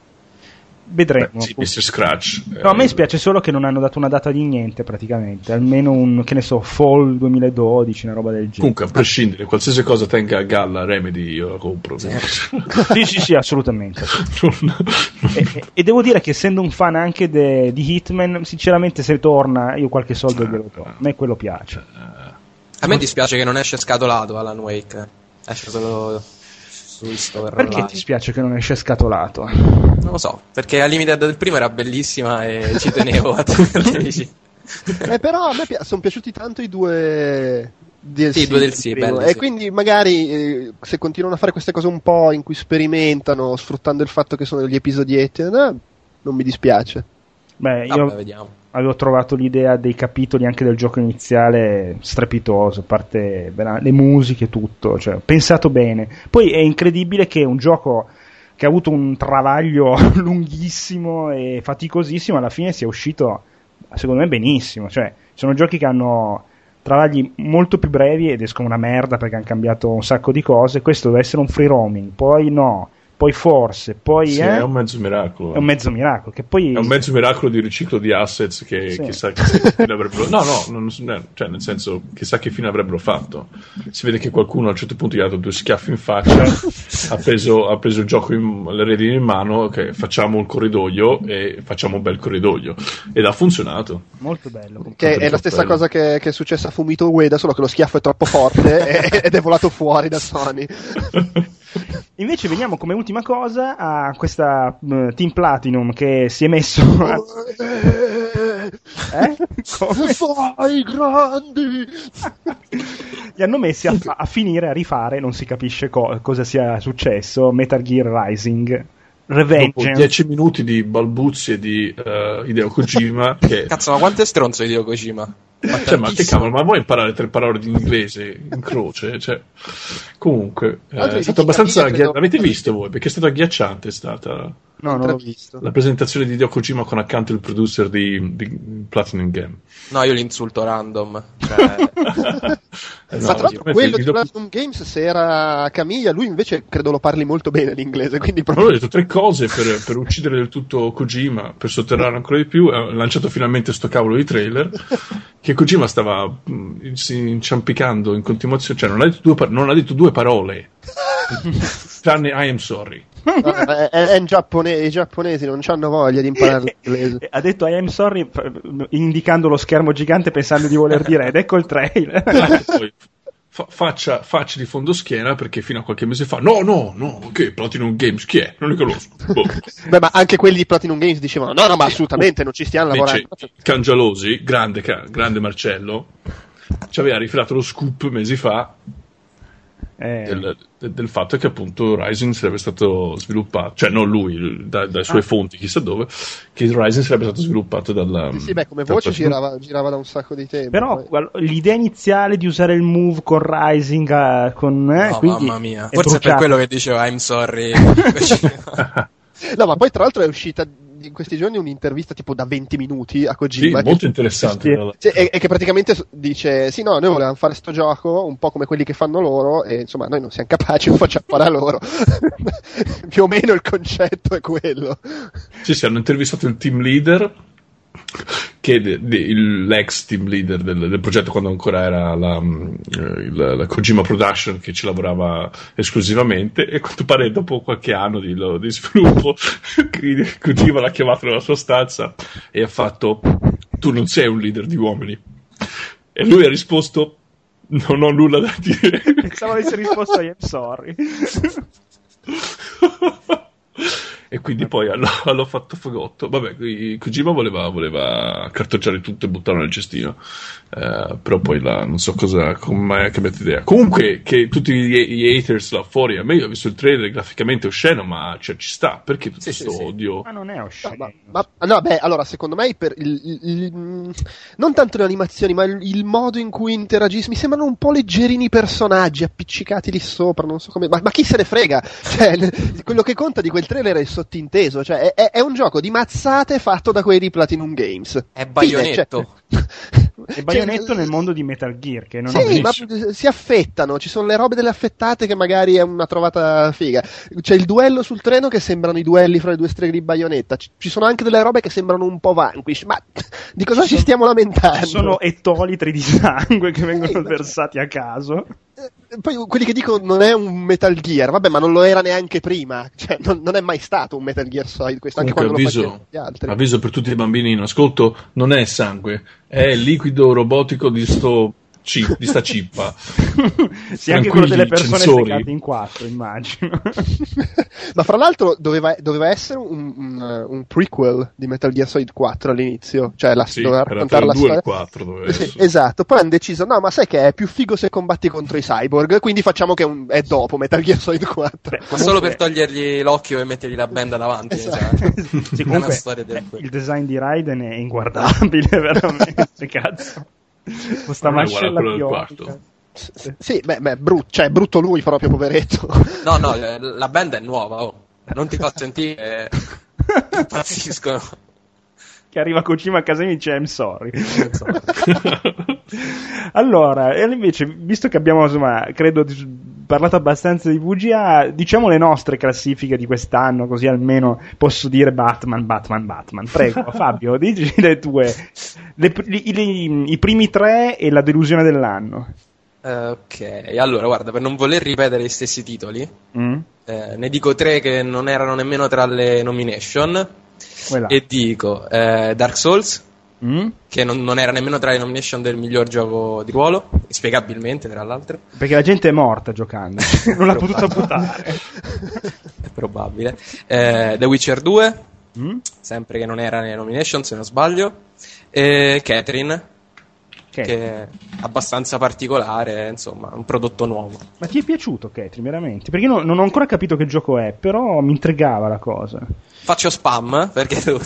vedremo. Beh, sì, Mr. Scratch. No, a me spiace solo che non hanno dato una data di niente praticamente, almeno un, che ne so, Fall 2012, una roba del genere. Comunque, a prescindere, qualsiasi cosa tenga a galla Remedy io la compro. sì, sì, sì, assolutamente. e, e, devo dire che essendo un fan anche de, di Hitman, sinceramente se torna io qualche soldo glielo do. A me quello piace. A me dispiace che non esce scatolato Alan Wake. Esce solo su store Perché online. ti spiace che non esce scatolato? Non lo so, perché la limited del primo era bellissima e ci tenevo a tenerla eh, però a me pi- sono piaciuti tanto i due DLC. Sì, due DLC belli, e sì. quindi magari eh, se continuano a fare queste cose un po' in cui sperimentano, sfruttando il fatto che sono degli episodietti, eh, non mi dispiace. Beh, io Vabbè, avevo trovato l'idea dei capitoli anche del gioco iniziale strepitoso, a parte le musiche e tutto, cioè, pensato bene. Poi è incredibile che un gioco che ha avuto un travaglio lunghissimo e faticosissimo alla fine sia uscito, secondo me, benissimo. Cioè, sono giochi che hanno travagli molto più brevi ed escono una merda perché hanno cambiato un sacco di cose. Questo deve essere un free roaming, poi no poi forse, poi sì, eh, è un mezzo miracolo. È un mezzo miracolo. Che poi... È un mezzo miracolo di riciclo di assets che sì. chissà che fine avrebbero. No, no, non, cioè, nel senso, chissà che fine avrebbero fatto. Si vede che qualcuno a un certo punto gli ha dato due schiaffi in faccia, ha, preso, ha preso il gioco, in, le redini in mano, che facciamo un corridoio e facciamo un bel corridoio. Ed ha funzionato. Molto bello. Che è la stessa bello. cosa che, che, è successa a Fumito Ueda, solo che lo schiaffo è troppo forte ed è volato fuori da Sony. Invece veniamo come ultima cosa a questa uh, Team Platinum che si è messo a... eh? Come? Fai grandi! Li hanno messi a, a, finire, a rifare, non si capisce co- cosa sia successo, Metal Gear Rising. Revenge. Dopo 10 minuti di balbuzie di uh, Hideo Kojima. che... Cazzo, ma quanto è stronzo Hideo Kojima? Ma, cioè, ma che cavolo, ma vuoi imparare tre parole di inglese in croce? Cioè, comunque, eh, è stato abbastanza. Agghi- l'avete visto voi? Perché è stato agghiacciante. È stata no, non l'ho visto. la presentazione di Hideo Kojima con accanto il producer di, di Platinum Game. No, io l'insulto random. Cioè... Eh, no, ma tra l'altro, quello di Platinum Games, se era Camilla, lui invece credo lo parli molto bene l'inglese. Quindi proprio... Allora, ho detto tre cose per, per uccidere del tutto Kojima, per sotterrare ancora di più. Ha lanciato finalmente sto cavolo di trailer. che Kojima stava mh, mm, inciampicando in continuazione, cioè non ha detto due, non ha detto due parole, tranne I am sorry. È, è in giapponese, i giapponesi non hanno voglia di imparare l'inglese. Ha detto I am sorry indicando lo schermo gigante pensando di voler dire ed ecco il trailer. Fa- faccia, faccia, di fondo schiena perché fino a qualche mese fa no no no ok Platinum Games chi è? non li conosco boh. beh ma anche quelli di Platinum Games dicevano no no ma assolutamente non ci stiamo lavorando Cangialosi grande, grande Marcello ci aveva rifilato lo scoop mesi fa eh. del, del, fatto che appunto Rising sarebbe stato sviluppato, cioè non lui, da, dalle sue ah. fonti, chissà dove, che Rising sarebbe stato sviluppato dalla. Sì, sì beh, come voce girava, girava, da un sacco di tempo. Però poi. l'idea iniziale di usare il move con Rising, uh, con. Eh, no, mamma mia, è forse bruciato. è per quello che dicevo I'm sorry. no, ma poi tra l'altro è uscita in questi giorni un'intervista tipo da 20 minuti a Kojima. Sì, molto interessante. Cioè, e, e, che praticamente dice: Sì, no, noi volevamo fare sto gioco un po' come quelli che fanno loro, e insomma, noi non siamo capaci, lo facciamo fare a loro. Più o meno il concetto è quello. Sì, sì, hanno intervistato il team leader che de, de, l'ex team leader del, del, progetto quando ancora era la, mm, la, la, Kojima Production che ci lavorava esclusivamente e a quanto pare dopo qualche anno di, di sviluppo Kojima l'ha chiamato nella sua stanza e ha fatto tu non sei un leader di uomini. E lui ha risposto non ho nulla da dire. Pensavo avesse risposto I am sorry e quindi poi hanno, hanno fatto fagotto. Vabbè, Kojima voleva, voleva cartocciare tutto e buttarlo nel cestino, uh, però poi là non so cosa, come ha cambiato idea. Comunque, che tutti gli, gli, haters là fuori, a me io ho visto il trailer graficamente osceno, ma cioè, ci sta, perché tutto questo sì, odio? Ma non è osceno. No, ma, ma, no, beh, allora, secondo me, per il, il, il, non tanto le animazioni, ma il, modo in cui interagiscono, mi sembrano un po' leggerini personaggi appiccicati lì sopra, non so come, ma, ma chi se ne frega? Cioè, quello che conta di quel trailer è il sottinteso, cioè è, è, un gioco di mazzate fatto da quelli di Platinum Games. È baionetto. Cioè, è baionetto cioè, nel mondo di Metal Gear, che non sì, ma si affettano, ci sono le robe delle affettate che magari è una trovata figa. C'è il duello sul treno che sembrano i duelli fra le due streghe di baionetta. Ci sono anche delle robe che sembrano un po' vanquish, ma di cosa ci, ci stiamo lamentando? Ci sono ettolitri di sangue che vengono sì, versati a caso. Eh, poi quelli che dicono non è un Metal Gear, vabbè, ma non lo era neanche prima, cioè, non, non, è mai stato un Metal Gear Solid questo, anche Comunque, quando avviso, lo gli altri. Avviso per tutti i bambini in ascolto, non è sangue, è liquido robotico di sto Cip, di sta cippa. sì, anche quello delle persone seccate in quattro, immagino. Ma fra l'altro doveva, doveva essere un, un, un, prequel di Metal Gear Solid 4 all'inizio, cioè la, sì, doveva raccontare la storia. 4 sì, esatto, poi hanno deciso, no, ma sai che è più figo se combatti contro i cyborg, quindi facciamo che un, è dopo Metal Gear Solid 4. Beh, ma solo per togliergli l'occhio e mettergli la benda davanti. Esatto. Cioè, sì, comunque, il design di Raiden è inguardabile, veramente, cazzo. Questa mascella biotica. Sì, beh, beh brut- cioè, brutto lui proprio, poveretto. No, no, eh, la band è nuova, oh. Non ti fa sentire... Impazziscono. Che arriva Kojima a casa e mi dice I'm sorry. allora, e invece, visto che abbiamo, insomma, credo parlato abbastanza di VGA, diciamo le nostre classifiche di quest'anno, così almeno posso dire Batman, Batman, Batman. Prego, Fabio, dici le tue, le, li, li, i primi tre e la delusione dell'anno. Ok, allora guarda, per non voler ripetere gli stessi titoli, mm. eh, ne dico tre che non erano nemmeno tra le nomination. Quella. E dico eh, Dark Souls, Mm? Che non, non, era nemmeno tra le nomination del miglior gioco di ruolo, spiegabilmente tra l'altro. Perché la gente è morta giocando, non l'ha potuta buttare. è probabile. Eh, The Witcher 2, mm? sempre che non era nelle nomination se non sbaglio. E Catherine, che è abbastanza particolare, insomma, un prodotto nuovo. Ma ti è piaciuto Catherine, veramente? Perché io non ho ancora capito che gioco è, però mi intrigava la cosa faccio spam perché su,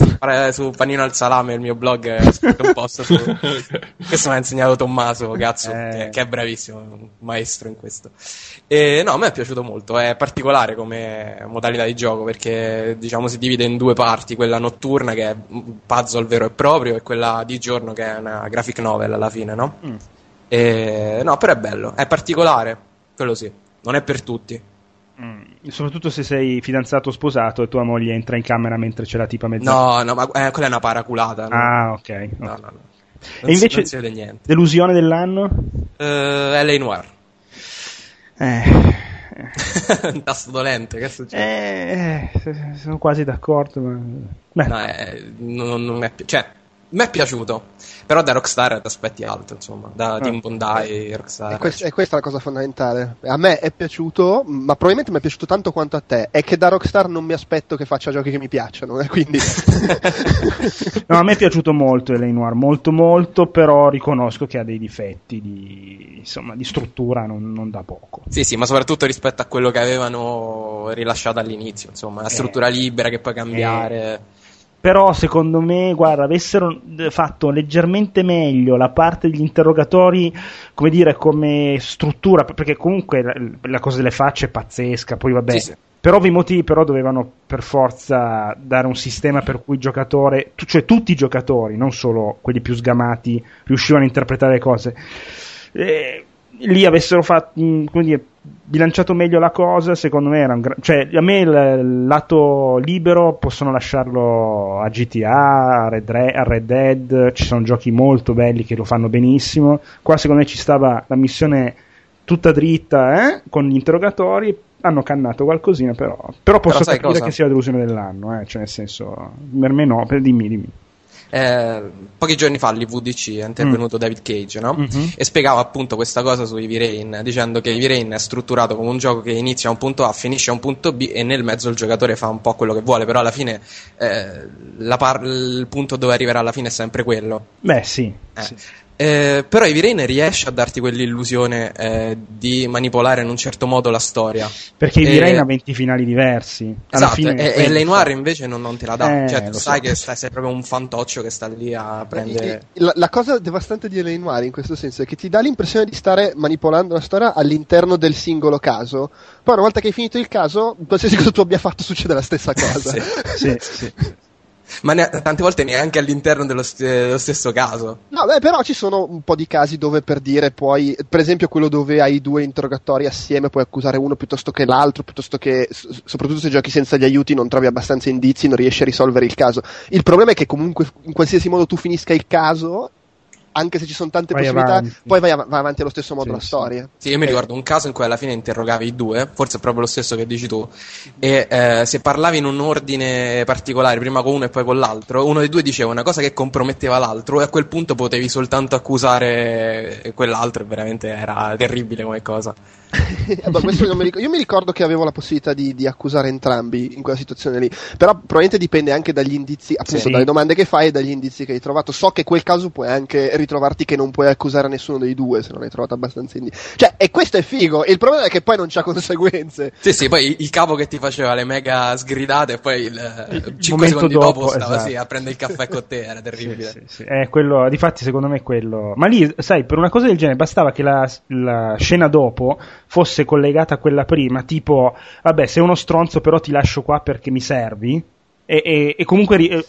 su Panino al Salame il mio blog è un post su questo mi ha insegnato Tommaso cazzo eh. che, è bravissimo un maestro in questo e no a me è piaciuto molto è particolare come modalità di gioco perché diciamo si divide in due parti quella notturna che è un puzzle vero e proprio e quella di giorno che è una graphic novel alla fine no? Mm. E, no però è bello è particolare quello sì non è per tutti Mm. Soprattutto se sei fidanzato o sposato e tua moglie entra in camera mentre c'è la tipa mezza. No, no, ma eh, quella è una paraculata. No? Ah, ok. No, no, no. Non e invece, si, delusione dell'anno? Uh, eh, LA Noir. Eh. Un tasto dolente, che succede? Eh, eh, sono quasi d'accordo, ma... Beh. No, eh, non, non è... Cioè, mi è piaciuto. Però da Rockstar ti aspetti altro, insomma, da ah. Team Bondi, Rockstar. E questa, è questa la cosa fondamentale. A me è piaciuto, ma probabilmente mi è piaciuto tanto quanto a te. È che da Rockstar non mi aspetto che faccia giochi che mi piacciono, eh, quindi... no, a me è piaciuto molto Elaine Noir, molto molto, però riconosco che ha dei difetti di, insomma, di struttura non, non, da poco. Sì, sì, ma soprattutto rispetto a quello che avevano rilasciato all'inizio, insomma, la eh. struttura eh, libera che puoi cambiare. Eh però secondo me, guarda, avessero fatto leggermente meglio la parte degli interrogatori, come dire, come struttura, perché comunque la, la cosa delle facce è pazzesca, poi vabbè, sì, sì. per ovvi motivi però dovevano per forza dare un sistema per cui il giocatore, cioè tutti i giocatori, non solo quelli più sgamati, riuscivano a interpretare le cose. Eh, lì avessero fatto, come dire, bilanciato meglio la cosa, secondo me era un gran... cioè a me il lato libero possono lasciarlo a GTA, a Red, Re- a Red Dead, ci sono giochi molto belli che lo fanno benissimo. Qua secondo me ci stava la missione tutta dritta, eh? con gli interrogatori hanno cannato qualcosina però però posso però capire cosa? che sia la delusione dell'anno eh? cioè nel senso per me no per, dimmi dimmi Eh, pochi giorni fa all'IVDC è intervenuto mm. David Cage, no? mm-hmm. E spiegava appunto questa cosa su Heavy Rain, dicendo che Heavy Rain è strutturato come un gioco che inizia a un punto A, finisce a un punto B e nel mezzo il giocatore fa un po' quello che vuole, però alla fine eh, par- il punto dove arriverà alla fine è sempre quello. Beh, sì. Eh. sì. Eh, però Rain riesce a darti quell'illusione eh, di manipolare in un certo modo la storia. Perché Heavy Rain ha 20 finali diversi. Alla esatto, fine, e, e L.A. Noir invece non, non, te la dà. Eh, cioè, tu sai so. che stai, sei proprio un fantoccio che sta lì a prendere. La, la cosa devastante di L.A. Noir in questo senso è che ti dà l'impressione di stare manipolando la storia all'interno del singolo caso. Poi, una volta che hai finito il caso, qualsiasi cosa tu abbia fatto succede la stessa cosa. sì, sì. sì ma ne- tante volte neanche all'interno dello, st- dello, stesso caso. No, beh, però ci sono un po' di casi dove per dire puoi, per esempio quello dove hai due interrogatori assieme, puoi accusare uno piuttosto che l'altro, piuttosto che, soprattutto se giochi senza gli aiuti, non trovi abbastanza indizi, non riesci a risolvere il caso. Il problema è che comunque in qualsiasi modo tu finisca il caso anche se ci sono tante vai possibilità, avanti. poi vai, av- vai, avanti allo stesso modo sì, la storia. Sì, io mi ricordo un caso in cui alla fine interrogavi i due, forse è proprio lo stesso che dici tu, e eh, se parlavi in un ordine particolare, prima con uno e poi con l'altro, uno dei due diceva una cosa che comprometteva l'altro e a quel punto potevi soltanto accusare quell'altro e veramente era terribile come cosa. Eh, mi ricordo, io mi ricordo che avevo la possibilità di, di, accusare entrambi in quella situazione lì, però probabilmente dipende anche dagli indizi, appunto sì. dalle domande che fai e dagli indizi che hai trovato. So che quel caso puoi anche ritrovarti che non puoi accusare nessuno dei due se non hai trovato abbastanza indizi. Cioè, e questo è figo. Il problema è che poi non c'ha conseguenze. Sì, sì, poi il capo che ti faceva le mega sgridate e poi il, 5 secondi dopo, dopo stava esatto. sì, a prendere il caffè con te, era terribile. Sì, sì, sì. È quello, difatti, secondo me è quello. Ma lì, sai, per una cosa del genere bastava che la, la scena dopo fosse collegata a quella prima, tipo, vabbè, sei uno stronzo, però ti lascio qua perché mi servi. E, e, e comunque, eh,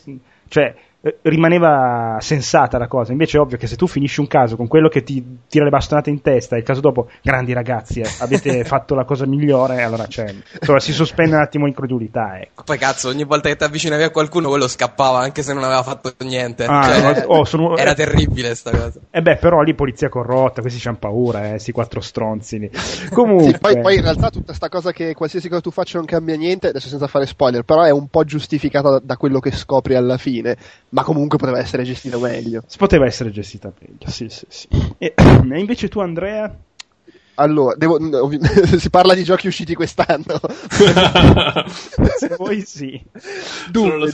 cioè, eh, rimaneva sensata la cosa. Invece è ovvio che se tu finisci un caso con quello che ti tira le bastonate in testa e il caso dopo, grandi ragazzi, eh, avete fatto la cosa migliore, allora cioè, insomma, si sospende un attimo incredulità. Ecco. Poi cazzo, ogni volta che ti avvicinavi a qualcuno quello scappava anche se non aveva fatto niente. Ah, cioè, oh, sono... Era terribile sta cosa. E eh beh, però lì polizia corrotta, questi c'hanno paura, eh, sti quattro stronzi lì. Comunque... Sì, poi, poi, in realtà tutta sta cosa che qualsiasi cosa tu faccia non cambia niente, adesso senza fare spoiler, però è un po' giustificata da, da quello che scopri alla fine, ma comunque poteva essere gestita meglio. Si poteva essere gestita meglio, sì, sì, sì. E, e invece tu, Andrea? Allora, devo, si parla di giochi usciti quest'anno. Se vuoi sì. Dunque,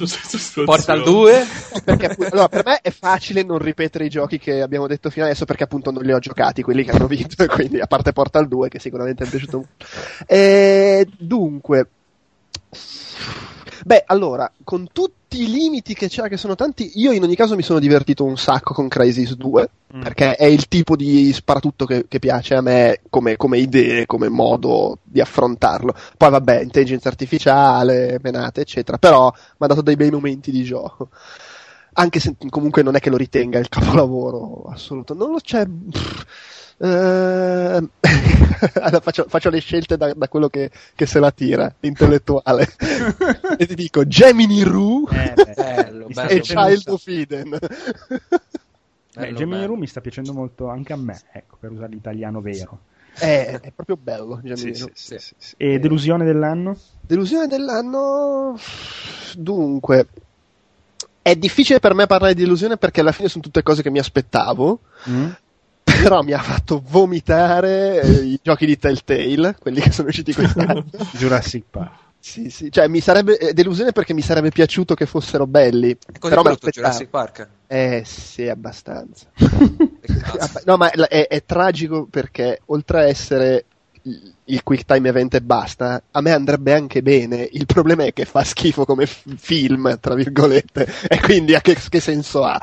Portal 2? Perché, allora, per me è facile non ripetere i giochi che abbiamo detto fino adesso perché appunto non li ho giocati, quelli che hanno vinto, quindi a parte Portal 2 che sicuramente è piaciuto molto. E, dunque, beh, allora, con tutti i limiti che c'è, che sono tanti, io in ogni caso mi sono divertito un sacco con Crisis 2, mm. perché è il tipo di sparatutto che, che piace a me come, come, idee, come modo di affrontarlo. Poi vabbè, intelligenza artificiale, menate, eccetera, però mi ha dato dei bei momenti di gioco. Anche se comunque non è che lo ritenga il capolavoro assoluto, non lo c'è. Pff, Uh, faccio, faccio, le scelte da, da quello che, che, se la tira, intellettuale. e ti dico Gemini Roo eh, bello, bello, e Child of Eden. Beh, Gemini Roo mi sta piacendo molto anche a me, ecco, per usare l'italiano vero. È, è proprio bello. Sì, sì, sì, e delusione dell'anno? Delusione dell'anno. Dunque, è difficile per me parlare di delusione perché alla fine sono tutte cose che mi aspettavo. Mm però mi ha fatto vomitare eh, i giochi di Telltale, quelli che sono usciti quest'anno. Jurassic Park. Sì, sì, cioè mi sarebbe eh, delusione perché mi sarebbe piaciuto che fossero belli. Cosa però me Jurassic Park? Eh sì, abbastanza. no, ma è, è, tragico perché oltre a essere il quick time event e basta, a me andrebbe anche bene. Il problema è che fa schifo come f- film, tra virgolette, e quindi a che, che senso ha?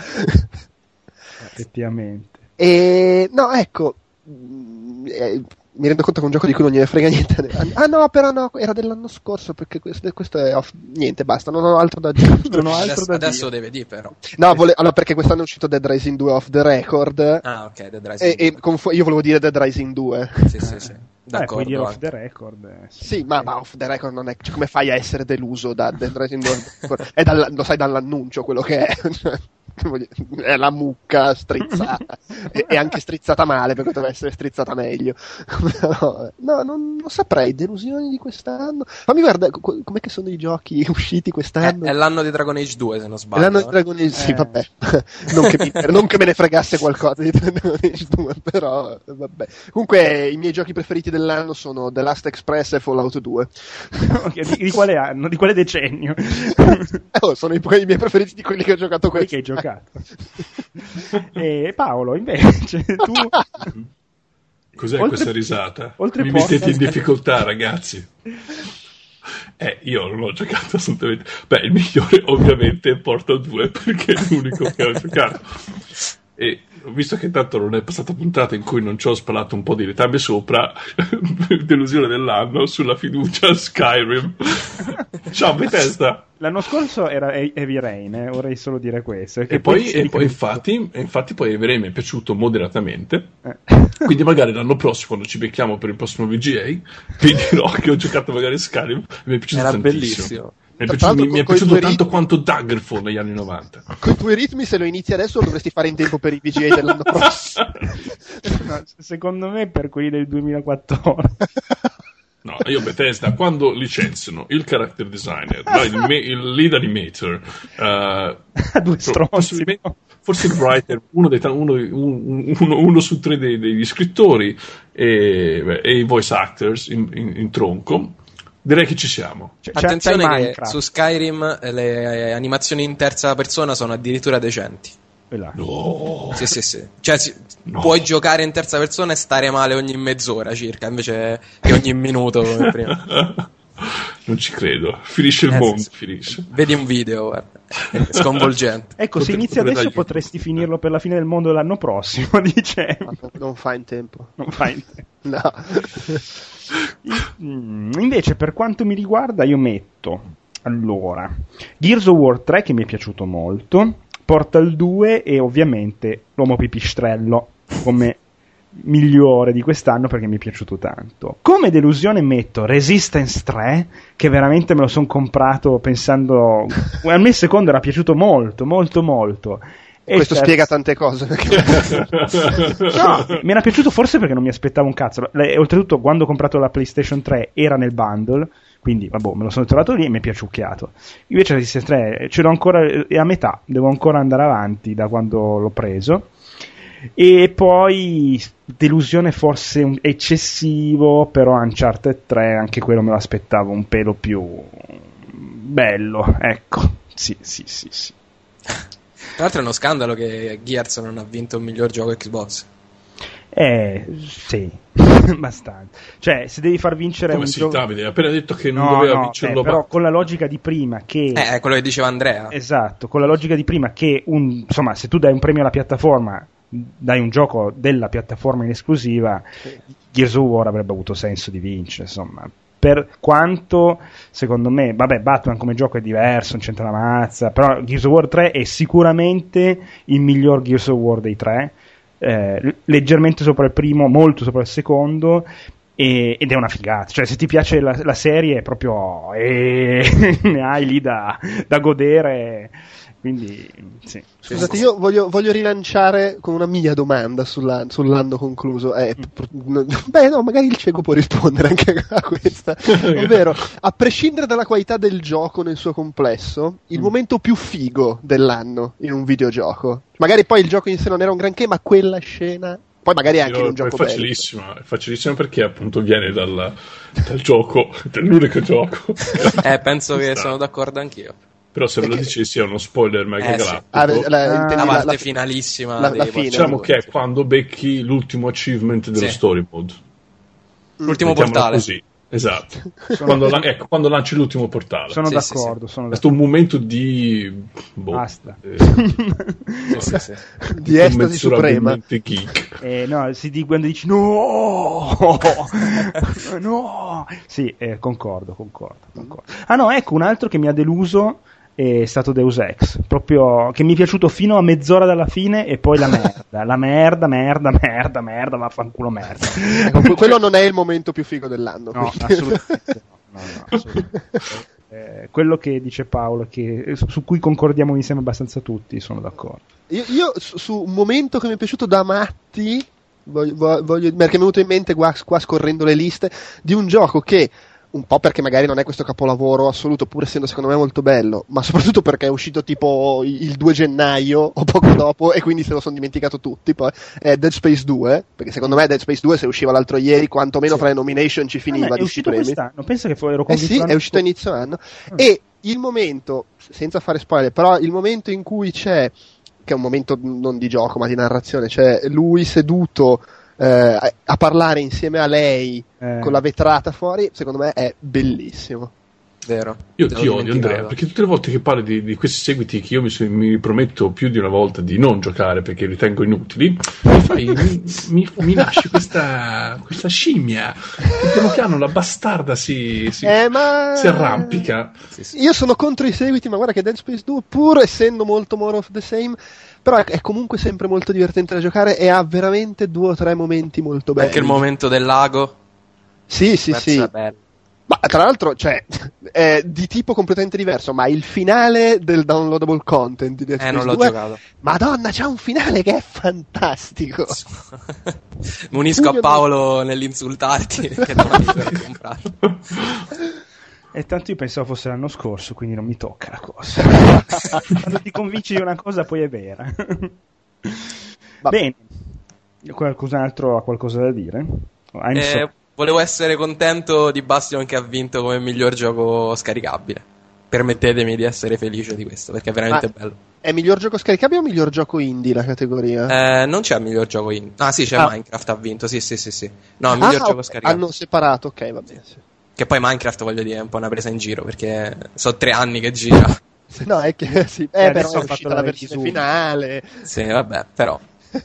Effettivamente. E no, ecco, mm, eh, mi rendo conto che è un gioco di cui non gliene frega niente. Ah no, però no, era dell'anno scorso perché questo, questo è off. Niente, basta, non ho altro da dire. Non ho altro adesso, da adesso dire. deve dire però. No, vole... allora, perché quest'anno è uscito Dead Rising 2 off the record. Ah, ok, Dead Rising. E, 2. e conf... io volevo dire Dead Rising 2. Sì, sì, sì. D'accordo. Eh, puoi dire off the record. Eh, sì, sì ma, ma, off the record non è. Cioè, come fai a essere deluso da Dead Rising 2? è dal... lo sai dall'annuncio quello che è. è la mucca strizzata e, e, anche strizzata male perché doveva essere strizzata meglio no, no non, non, saprei delusioni di quest'anno fammi guardare co- com'è che sono i giochi usciti quest'anno è, è, l'anno di Dragon Age 2 se non sbaglio è l'anno di Dragon Age eh. sì vabbè non che, mi, non che, me ne fregasse qualcosa di Dragon Age 2 però vabbè comunque i miei giochi preferiti dell'anno sono The Last Express e Fallout 2 okay, di, di, quale anno? di quale decennio? oh, sono i, i, miei preferiti di quelli che ho giocato quelli che hai giocato e Paolo invece tu Cos'è oltre, questa risata? Mi mettete in difficoltà, ragazzi. Eh, io non ho giocato assolutamente. Beh, il migliore ovviamente è Portal 2 perché è l'unico che ho giocato. E visto che tanto non è passata puntata in cui non ci ho spalato un po' di letame sopra, delusione dell'anno sulla fiducia Skyrim. Ciao Bethesda. L'anno scorso era Heavy Rain, eh, vorrei solo dire questo. E poi, e poi infatti, infatti, poi Heavy Rain mi è piaciuto moderatamente. Eh. Quindi magari l'anno prossimo, quando ci becchiamo per il prossimo VGA, vi dirò che ho giocato magari Skyrim e mi è piaciuto era tantissimo. bellissimo. Mi è piaciuto, mi, mi è piaciuto tanto ritmi... quanto Daggerfall negli anni 90. Con i tuoi ritmi, se lo inizi adesso, lo dovresti fare in tempo per i VGA dell'anno prossimo. no, secondo me, per quelli del 2014. No, io Bethesda, quando licenziano il character designer, il, il, lead animator, uh, due stronzi, forse il writer, uno, dei, uno, uno, uno su tre dei, degli scrittori e, beh, e, i voice actors in, in, in tronco, Direi che ci siamo. C'è, Attenzione che su Skyrim le animazioni in terza persona sono addirittura decenti. No. Sì, sì, sì. Cioè, si, no. puoi giocare in terza persona e stare male ogni mezz'ora circa, invece che ogni minuto come prima. Non ci credo. Finisce il eh, mondo. Sì, finisce. Vedi un video, guarda. È sconvolgente. ecco, se inizi adesso potresti finirlo per la fine del mondo l'anno prossimo, dicevo. Non fa in tempo. Non fa in tempo. No. Mm, invece, per quanto mi riguarda, io metto allora Gears of War 3 che mi è piaciuto molto, Portal 2 e ovviamente l'uomo pipistrello come migliore di quest'anno perché mi è piaciuto tanto. Come delusione metto Resistance 3 che veramente me lo sono comprato pensando a me il secondo era piaciuto molto, molto, molto. E Questo terzo... spiega tante cose. no, mi era piaciuto forse perché non mi aspettavo un cazzo. E, oltretutto, quando ho comprato la PlayStation 3 era nel bundle, quindi vabbè, me lo sono trovato lì e mi è piaciucchiato. Invece Resistance 3 ce l'ho ancora, è a metà, devo ancora andare avanti da quando l'ho preso. E poi delusione forse eccessivo, però Uncharted 3 anche quello me lo aspettavo un pelo più bello, ecco. Sì, sì, sì, sì. Tra l'altro è uno scandalo che Gears non ha vinto il miglior gioco Xbox. Eh, sì, abbastanza. Cioè, se devi far vincere Come un sì, gioco... Davide, appena detto che non no, doveva no, vincerlo... Eh, però con la logica di prima che... Eh, è quello che diceva Andrea. Esatto, con la logica di prima che, un... insomma, se tu dai un premio alla piattaforma, dai un gioco della piattaforma in esclusiva, sì. Gears of War avrebbe avuto senso di vincere, insomma per quanto secondo me, vabbè, Batman come gioco è diverso, non c'entra la mazza, però Gears of War 3 è sicuramente il miglior Gears of War dei tre, eh, leggermente sopra il primo, molto sopra il secondo. Ed è una figata, cioè se ti piace la, la serie è proprio eh, ne hai lì da, da godere quindi, sì. Scusate, io voglio, voglio, rilanciare con una mia domanda sulla, sull'anno concluso. Eh, mm. beh, no, magari il cieco può rispondere anche a questa. Ovvero, a prescindere dalla qualità del gioco nel suo complesso, il mm. momento più figo dell'anno in un videogioco. Magari poi il gioco in sé non era un granché, ma quella scena poi magari anche in un gioco è facilissimo, è facilissimo perché appunto viene dal, dal gioco, dall'unico gioco. eh, penso che sono d'accordo anch'io. Però se ve lo dicessi è uno spoiler mega eh, galattico. Sì. Ah, la, la, ah, la, parte finalissima. La, fine, diciamo che è quando becchi l'ultimo achievement dello sì. story mode. L'ultimo portale. Così. Esatto, quando, la, ecco, quando, lanci l'ultimo portale. Sono sì, d'accordo. Sì, sono È stato un momento di. Boh, Basta. Eh, di estasi suprema. Geek. Eh, no, si di quando dici no, no. Sì, eh, concordo, concordo, concordo. Ah no, ecco un altro che mi ha deluso è stato Deus Ex, proprio che mi è piaciuto fino a mezz'ora dalla fine e poi la merda, la merda, merda, merda, merda, vaffanculo merda. Ecco, quello non è il momento più figo dell'anno. No, assolutamente no, no, no, assolutamente. eh, quello che dice Paolo, che, su, cui concordiamo mi sembra abbastanza tutti, sono d'accordo. Io, io su, su, un momento che mi è piaciuto da matti, voglio, voglio, perché mi è venuto in mente qua, qua scorrendo le liste, di un gioco che un po' perché magari non è questo capolavoro assoluto, pur essendo secondo me molto bello, ma soprattutto perché è uscito tipo il 2 gennaio o poco dopo e quindi se lo sono dimenticato tutti. Poi è Dead Space 2, perché secondo me Dead Space 2 se usciva l'altro ieri, quantomeno sì. fra le nomination ci finiva. Ah, è uscito premi. quest'anno, penso che ero Eh sì, è uscito a inizio anno. Ah. E il momento, senza fare spoiler, però il momento in cui c'è, che è un momento non di gioco ma di narrazione, c'è lui seduto eh, a parlare insieme a lei eh. con la vetrata fuori, secondo me è bellissimo. Vero. Io ti odio Andrea, perché tutte le volte che parli di, di questi seguiti che io mi, mi, prometto più di una volta di non giocare perché li ritengo inutili, mi, fai, mi, mi, mi lasci questa, questa scimmia che piano piano la bastarda si, si, eh, ma... si arrampica. Io sono contro i seguiti, ma guarda che Dead Space 2, pur essendo molto more of the same, però è comunque sempre molto divertente da giocare e ha veramente due o tre momenti molto belli. Anche il momento del lago. Sì, sì, sì. Ma tra l'altro, cioè, è di tipo completamente diverso, ma il finale del downloadable content di Dead Eh, non l'ho 2, giocato. Madonna, c'è un finale che è fantastico. Mi unisco a Paolo nell'insultarti che non mi per comprarlo. E tanto io pensavo fosse l'anno scorso, quindi non mi tocca la cosa. Quando ti convinci di una cosa, poi è vera. Bene. Qualcos'altro ha qualcosa da dire? Eh, so- volevo essere contento di Bastion che ha vinto come miglior gioco scaricabile. Permettetemi di essere felice di questo, perché è veramente Ma bello. È miglior gioco scaricabile o miglior gioco indie la categoria? Eh, non c'è miglior gioco indie. Ah, sì, c'è ah. Minecraft ha vinto. Sì, sì, sì, sì. No, miglior ah, gioco okay. scaricabile. Hanno separato, ok, va bene. Sì. Che poi Minecraft, voglio dire, è un po' una presa in giro, perché sono tre anni che gira. No, è che sì, eh, eh però è uscita la versione finale. Sì, vabbè, però.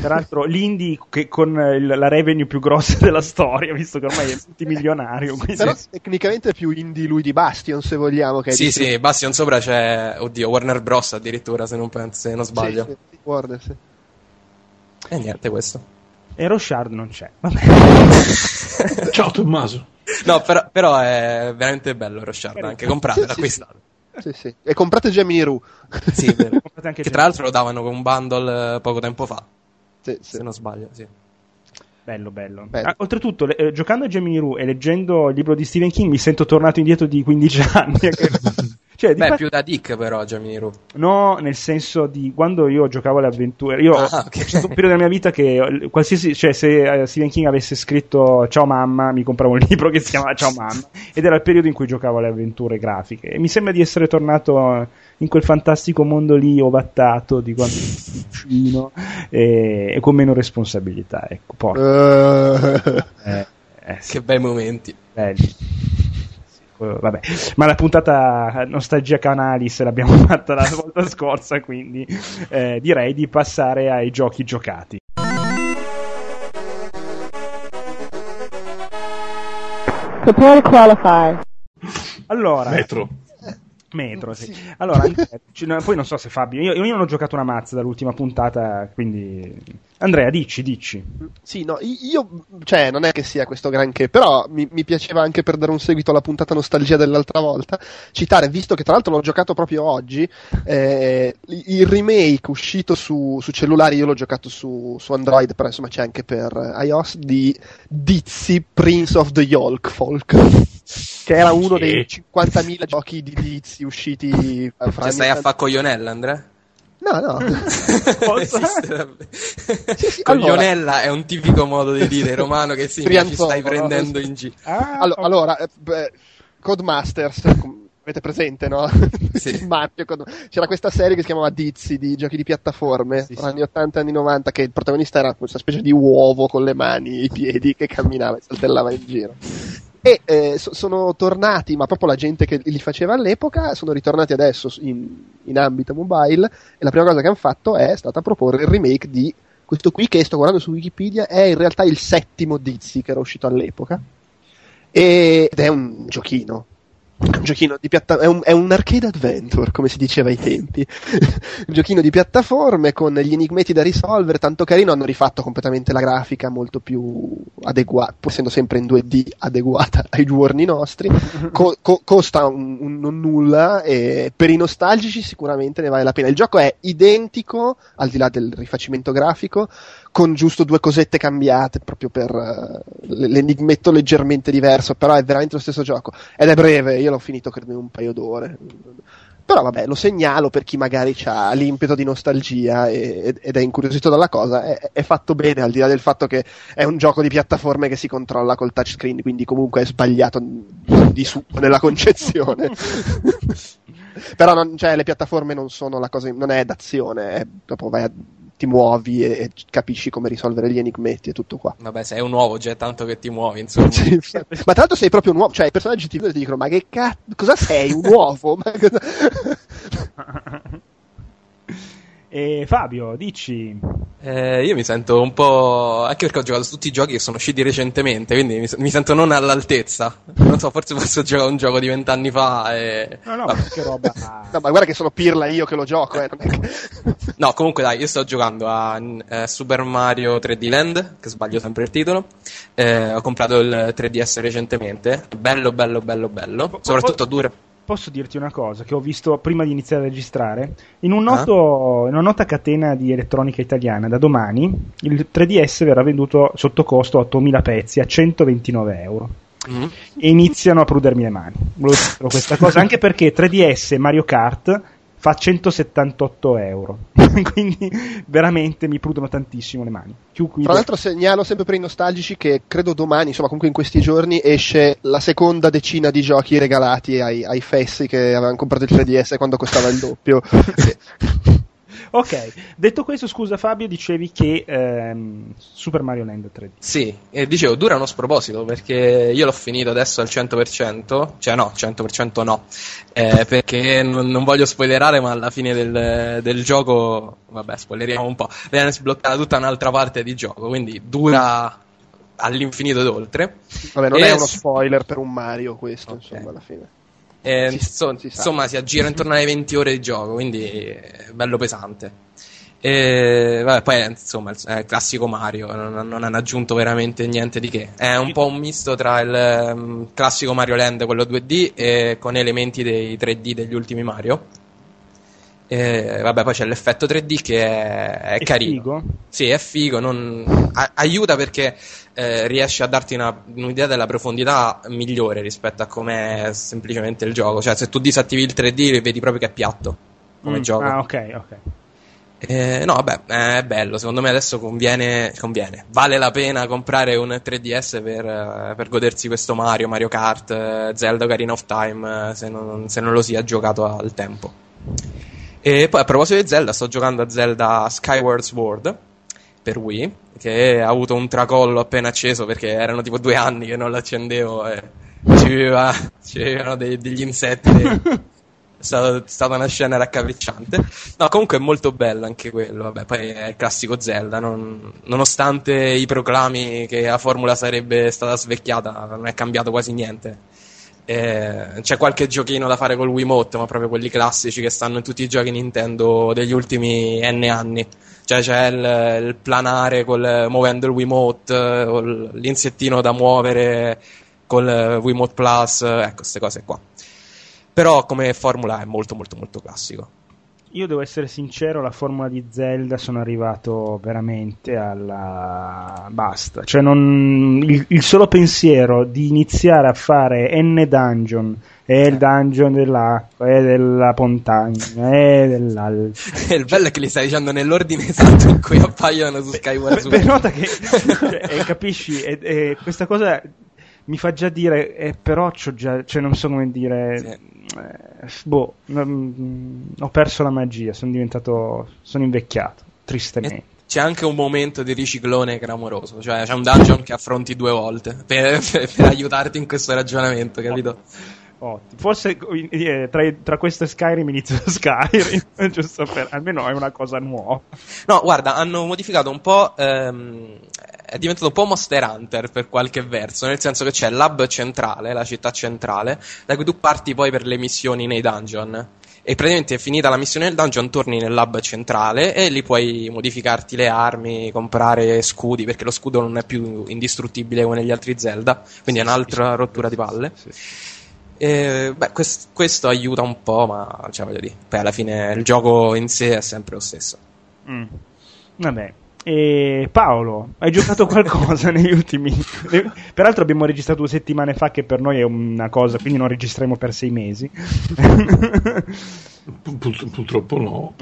Peraltro l'indie che con il, la revenue più grossa della storia, visto che ormai è multimilionario. Però sì. tecnicamente è più indie lui di Bastion, se vogliamo. Che sì, sì, Bastion sopra c'è, oddio, Warner Bros. addirittura, se non, penso, se non sbaglio. Sì, sì, Warner, sì. E niente, questo. E Rochard non c'è. Vabbè. Ciao Tommaso. No, però, però, è veramente bello Rochard, anche compratelo, sì, acquistatelo. Sì, sì. E comprate Gemini Ru. Sì, vero. che tra l'altro lo davano con un bundle poco tempo fa. Sì, se non sbaglio, sì. Bello, bello. bello. Ah, oltretutto, le, eh, giocando a Gemini Ru e leggendo il libro di Stephen King, mi sento tornato indietro di 15 anni. Cioè, Beh, fa... più da Dick, però, Ru. No, nel senso di quando io giocavo alle avventure. Io ah, okay. c'è stato un periodo della mia vita che eh, qualsiasi, cioè, se uh, Stephen King avesse scritto Ciao mamma, mi compravo un libro che si chiamava Ciao mamma. ed era il periodo in cui giocavo alle avventure grafiche. E mi sembra di essere tornato in quel fantastico mondo lì ovattato di quando piccino e, e, con meno responsabilità ecco porca. Uh. Eh, eh, sì. che bei momenti belli vabbè ma la puntata nostalgia canalis l'abbiamo fatta la volta scorsa quindi eh, direi di passare ai giochi giocati Prepare to qualify. Allora, Metro metro. Sì. Sì. Allora, poi non so se Fabio, io, io, non ho giocato una mazza dall'ultima puntata, quindi Andrea, dici, dici. Sì, no, io, cioè, non è che sia questo granché, però mi, mi, piaceva anche per dare un seguito alla puntata nostalgia dell'altra volta, citare, visto che tra l'altro l'ho giocato proprio oggi, eh, il remake uscito su, su, cellulari, io l'ho giocato su, su, Android, però insomma c'è anche per iOS, di Dizzy Prince of the Yolk Folk. Che era uno dei 50.000 giochi di Dizzy usciti fra Ci stai a fa coglionella, Andrea? No, no. sì, sì, Coglionella allora. è un tipico modo di dire romano che significa ci stai prendendo no? in giro. Ah, allora, allora eh, beh, Codemasters, avete presente, no? Sì. Marchio, c'era questa serie che si chiamava Dizzy di giochi di piattaforme, sì, anni 80 e anni 90, che il protagonista era questa specie di uovo con le mani e i piedi che camminava e saltellava in giro e eh, so, sono tornati, ma proprio la gente che li faceva all'epoca, sono ritornati adesso in, in, ambito mobile e la prima cosa che hanno fatto è stata proporre il remake di questo qui che sto guardando su Wikipedia, è in realtà il settimo Dizzy che era uscito all'epoca ed è un giochino. Un giochino di piattaforma, è un, è un arcade adventure, come si diceva ai tempi. un giochino di piattaforme con gli enigmetti da risolvere, tanto carino, hanno rifatto completamente la grafica molto più adeguata, pur essendo sempre in 2D adeguata ai giorni nostri. Co- co- costa un, un, non nulla e per i nostalgici sicuramente ne vale la pena. Il gioco è identico, al di là del rifacimento grafico, con giusto due cosette cambiate proprio per uh, l'enigmetto leggermente diverso, però è veramente lo stesso gioco ed è breve, io l'ho finito credo in un paio d'ore. Però vabbè, lo segnalo per chi magari ha l'impeto di nostalgia e, ed è incuriosito dalla cosa. È, è, fatto bene, al di là del fatto che è un gioco di piattaforme che si controlla col touchscreen, quindi comunque è sbagliato di su nella concezione. Però non, cioè, le piattaforme non sono la cosa, non è d'azione, è proprio vai a ti muovi e, e, capisci come risolvere gli enigmetti e tutto qua. Vabbè, sei un uovo, già tanto che ti muovi, insomma. sì, ma tra l'altro sei proprio un uovo, cioè i personaggi ti, ti dicono ma che cazzo, cosa sei, un uovo? E Fabio, dici. Eh, io mi sento un po'. Anche perché ho giocato tutti i giochi che sono usciti recentemente, quindi mi, mi sento non all'altezza. Non so, forse posso giocare un gioco di vent'anni fa. E... No, no, che roba. no, ma guarda che sono pirla io che lo gioco. Eh. no, comunque dai, io sto giocando a eh, Super Mario 3D Land, che sbaglio sempre il titolo. Eh, ho comprato il 3DS recentemente. Bello, bello, bello, bello. Soprattutto dura posso dirti una cosa che ho visto prima di iniziare a registrare. In, un noto, ah. in una nota catena di elettronica italiana, da domani il 3DS verrà venduto sotto costo 8000 pezzi a 129 euro. Mm. E iniziano a prudermi le mani. Volevo dire questa cosa anche perché 3DS e Mario Kart fa 178 euro. Quindi veramente mi prudono tantissimo le mani. Tra l'altro segnalo sempre per i nostalgici che credo domani, insomma comunque in questi giorni, esce la seconda decina di giochi regalati ai, ai fessi che avevano comprato il 3DS quando costava il doppio. Ok, detto questo, scusa Fabio, dicevi che ehm, Super Mario Land 3D. Sì, e dicevo, dura uno sproposito perché io l'ho finito adesso al 100%, cioè no, 100% no, eh, perché non, non, voglio spoilerare, ma alla fine del, del, gioco, vabbè, spoileriamo un po', viene sbloccata tutta un'altra parte di gioco, quindi dura all'infinito ed oltre. Vabbè, non e è uno spoiler per un Mario questo, okay. insomma, alla fine. Eh, si, so, si insomma, si aggira intorno alle 20 ore di gioco, quindi è bello pesante. E, vabbè, poi insomma è il classico Mario, non, non, hanno aggiunto veramente niente di che. È un po' un misto tra il um, classico Mario Land, quello 2D, e con elementi dei 3D degli ultimi Mario. E, vabbè, poi c'è l'effetto 3D che è, è, è carino. Figo. Sì, è figo. Non, a, aiuta perché eh, riesce a darti una, un'idea della profondità migliore rispetto a com'è semplicemente il gioco. Cioè, se tu disattivi il 3D, vedi proprio che è piatto come mm, gioco. Ah, ok, ok. Eh, no, vabbè, è bello. Secondo me adesso conviene, conviene. Vale la pena comprare un 3DS per, per godersi questo Mario, Mario Kart, Zelda Ocarina of Time, se non, se non lo sia giocato al tempo. E poi a proposito di Zelda, sto giocando a Zelda Skyward Sword per Wii, che ha avuto un tracollo appena acceso perché erano tipo due anni che non l'accendevo e ci vivevano dei, degli insetti. è, stata, stata una scena raccapricciante. No, comunque è molto bello anche quello. Vabbè, poi è il classico Zelda. Non, nonostante i proclami che la formula sarebbe stata svecchiata, non è cambiato quasi niente eh, c'è qualche giochino da fare col Wiimote, ma proprio quelli classici che stanno in tutti i giochi Nintendo degli ultimi N anni. Cioè c'è il, il planare col, muovendo il Wiimote, l'insettino da muovere col Wiimote Plus, ecco, queste cose qua. Però come formula è molto molto molto classico io devo essere sincero, la formula di Zelda sono arrivato veramente alla basta. Cioè, non... il, il, solo pensiero di iniziare a fare N dungeon. E il dungeon dell'acqua, e della montagna, e dell'alto. il bello è che li stai dicendo nell'ordine esatto in cui appaiono su Skyward Sword. Per nota che, cioè, capisci, e, e questa cosa mi fa già dire, eh, però c'ho già, cioè non so come dire, sì. eh, boh, non, ho perso la magia, sono diventato, sono invecchiato, tristemente. E c'è anche un momento di riciclone clamoroso, cioè c'è un dungeon che affronti due volte per, per, per aiutarti in questo ragionamento, capito? Ottimo. Forse eh, tra, tra, questo e Skyrim inizio Skyrim, giusto per almeno è una cosa nuova. No, guarda, hanno modificato un po'. Ehm, è diventato un po' Monster Hunter per qualche verso, nel senso che c'è l'hub centrale, la città centrale, da cui tu parti poi per le missioni nei dungeon. E praticamente finita la missione del dungeon torni nel lab centrale e lì puoi modificarti le armi, comprare scudi, perché lo scudo non è più indistruttibile come negli altri Zelda, quindi è un'altra rottura di palle. E, beh, quest- questo aiuta un po', ma cioè, voglio dire, poi alla fine il gioco in sé è sempre lo stesso. Mm. Vabbè. E Paolo, hai giocato qualcosa negli ultimi... Peraltro abbiamo registrato due settimane fa che per noi è una cosa, quindi non registreremo per sei mesi. Pur, purtroppo no,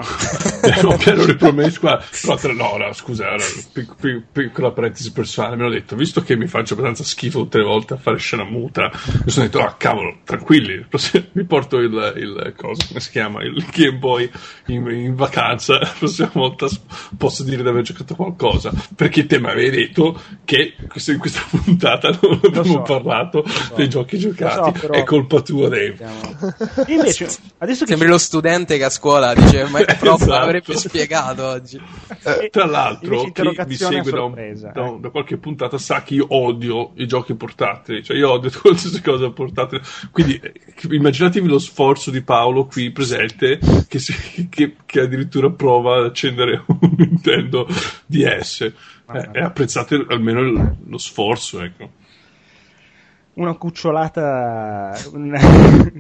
ero pieno ripromesso qua. Però tra, no, no, scusa, allora, pic, pic, piccola parentesi personale. Mi hanno detto, visto che mi faccio abbastanza schifo tutte le volte a fare scena muta, mi sono detto, ah cavolo, tranquilli, mi porto il, il cosa, come si chiama, il Game Boy in, in vacanza. La prossima volta posso dire di aver giocato qualcosa. Perché te mi avevi detto che in questa puntata non abbiamo so, parlato so. dei giochi giocati. So, però... È colpa tua, Dave. Invece, adesso che Sembri lo studente che a scuola dice ma il prof esatto. l'avrebbe spiegato oggi eh, tra l'altro chi mi segue da, un, da, un, da, qualche puntata sa che io odio i giochi portatili cioè io odio qualsiasi cosa portatile quindi eh, immaginatevi lo sforzo di Paolo qui presente che, si, che, che addirittura prova ad accendere un Nintendo DS eh, e apprezzate almeno lo sforzo ecco. Una cucciolata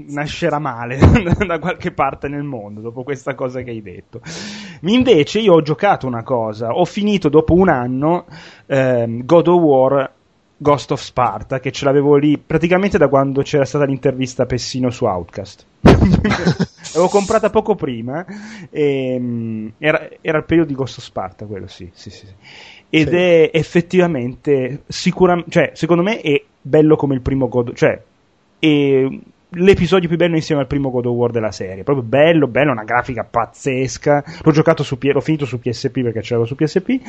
nascerà male da qualche parte nel mondo dopo questa cosa che hai detto. Invece io ho giocato una cosa, ho finito dopo un anno ehm, God of War Ghost of Sparta, che ce l'avevo lì praticamente da quando c'era stata l'intervista Pessino su Outcast. L'avevo comprata poco prima, ehm, era, era, il periodo di Ghost of Sparta, quello sì, sì, sì. Ed sì. è effettivamente, sicuramente, cioè, secondo me è bello come il primo God cioè è l'episodio più bello insieme al primo God of War della serie proprio bello, bello, una grafica pazzesca l'ho giocato su l'ho finito su PSP perché c'era su PSP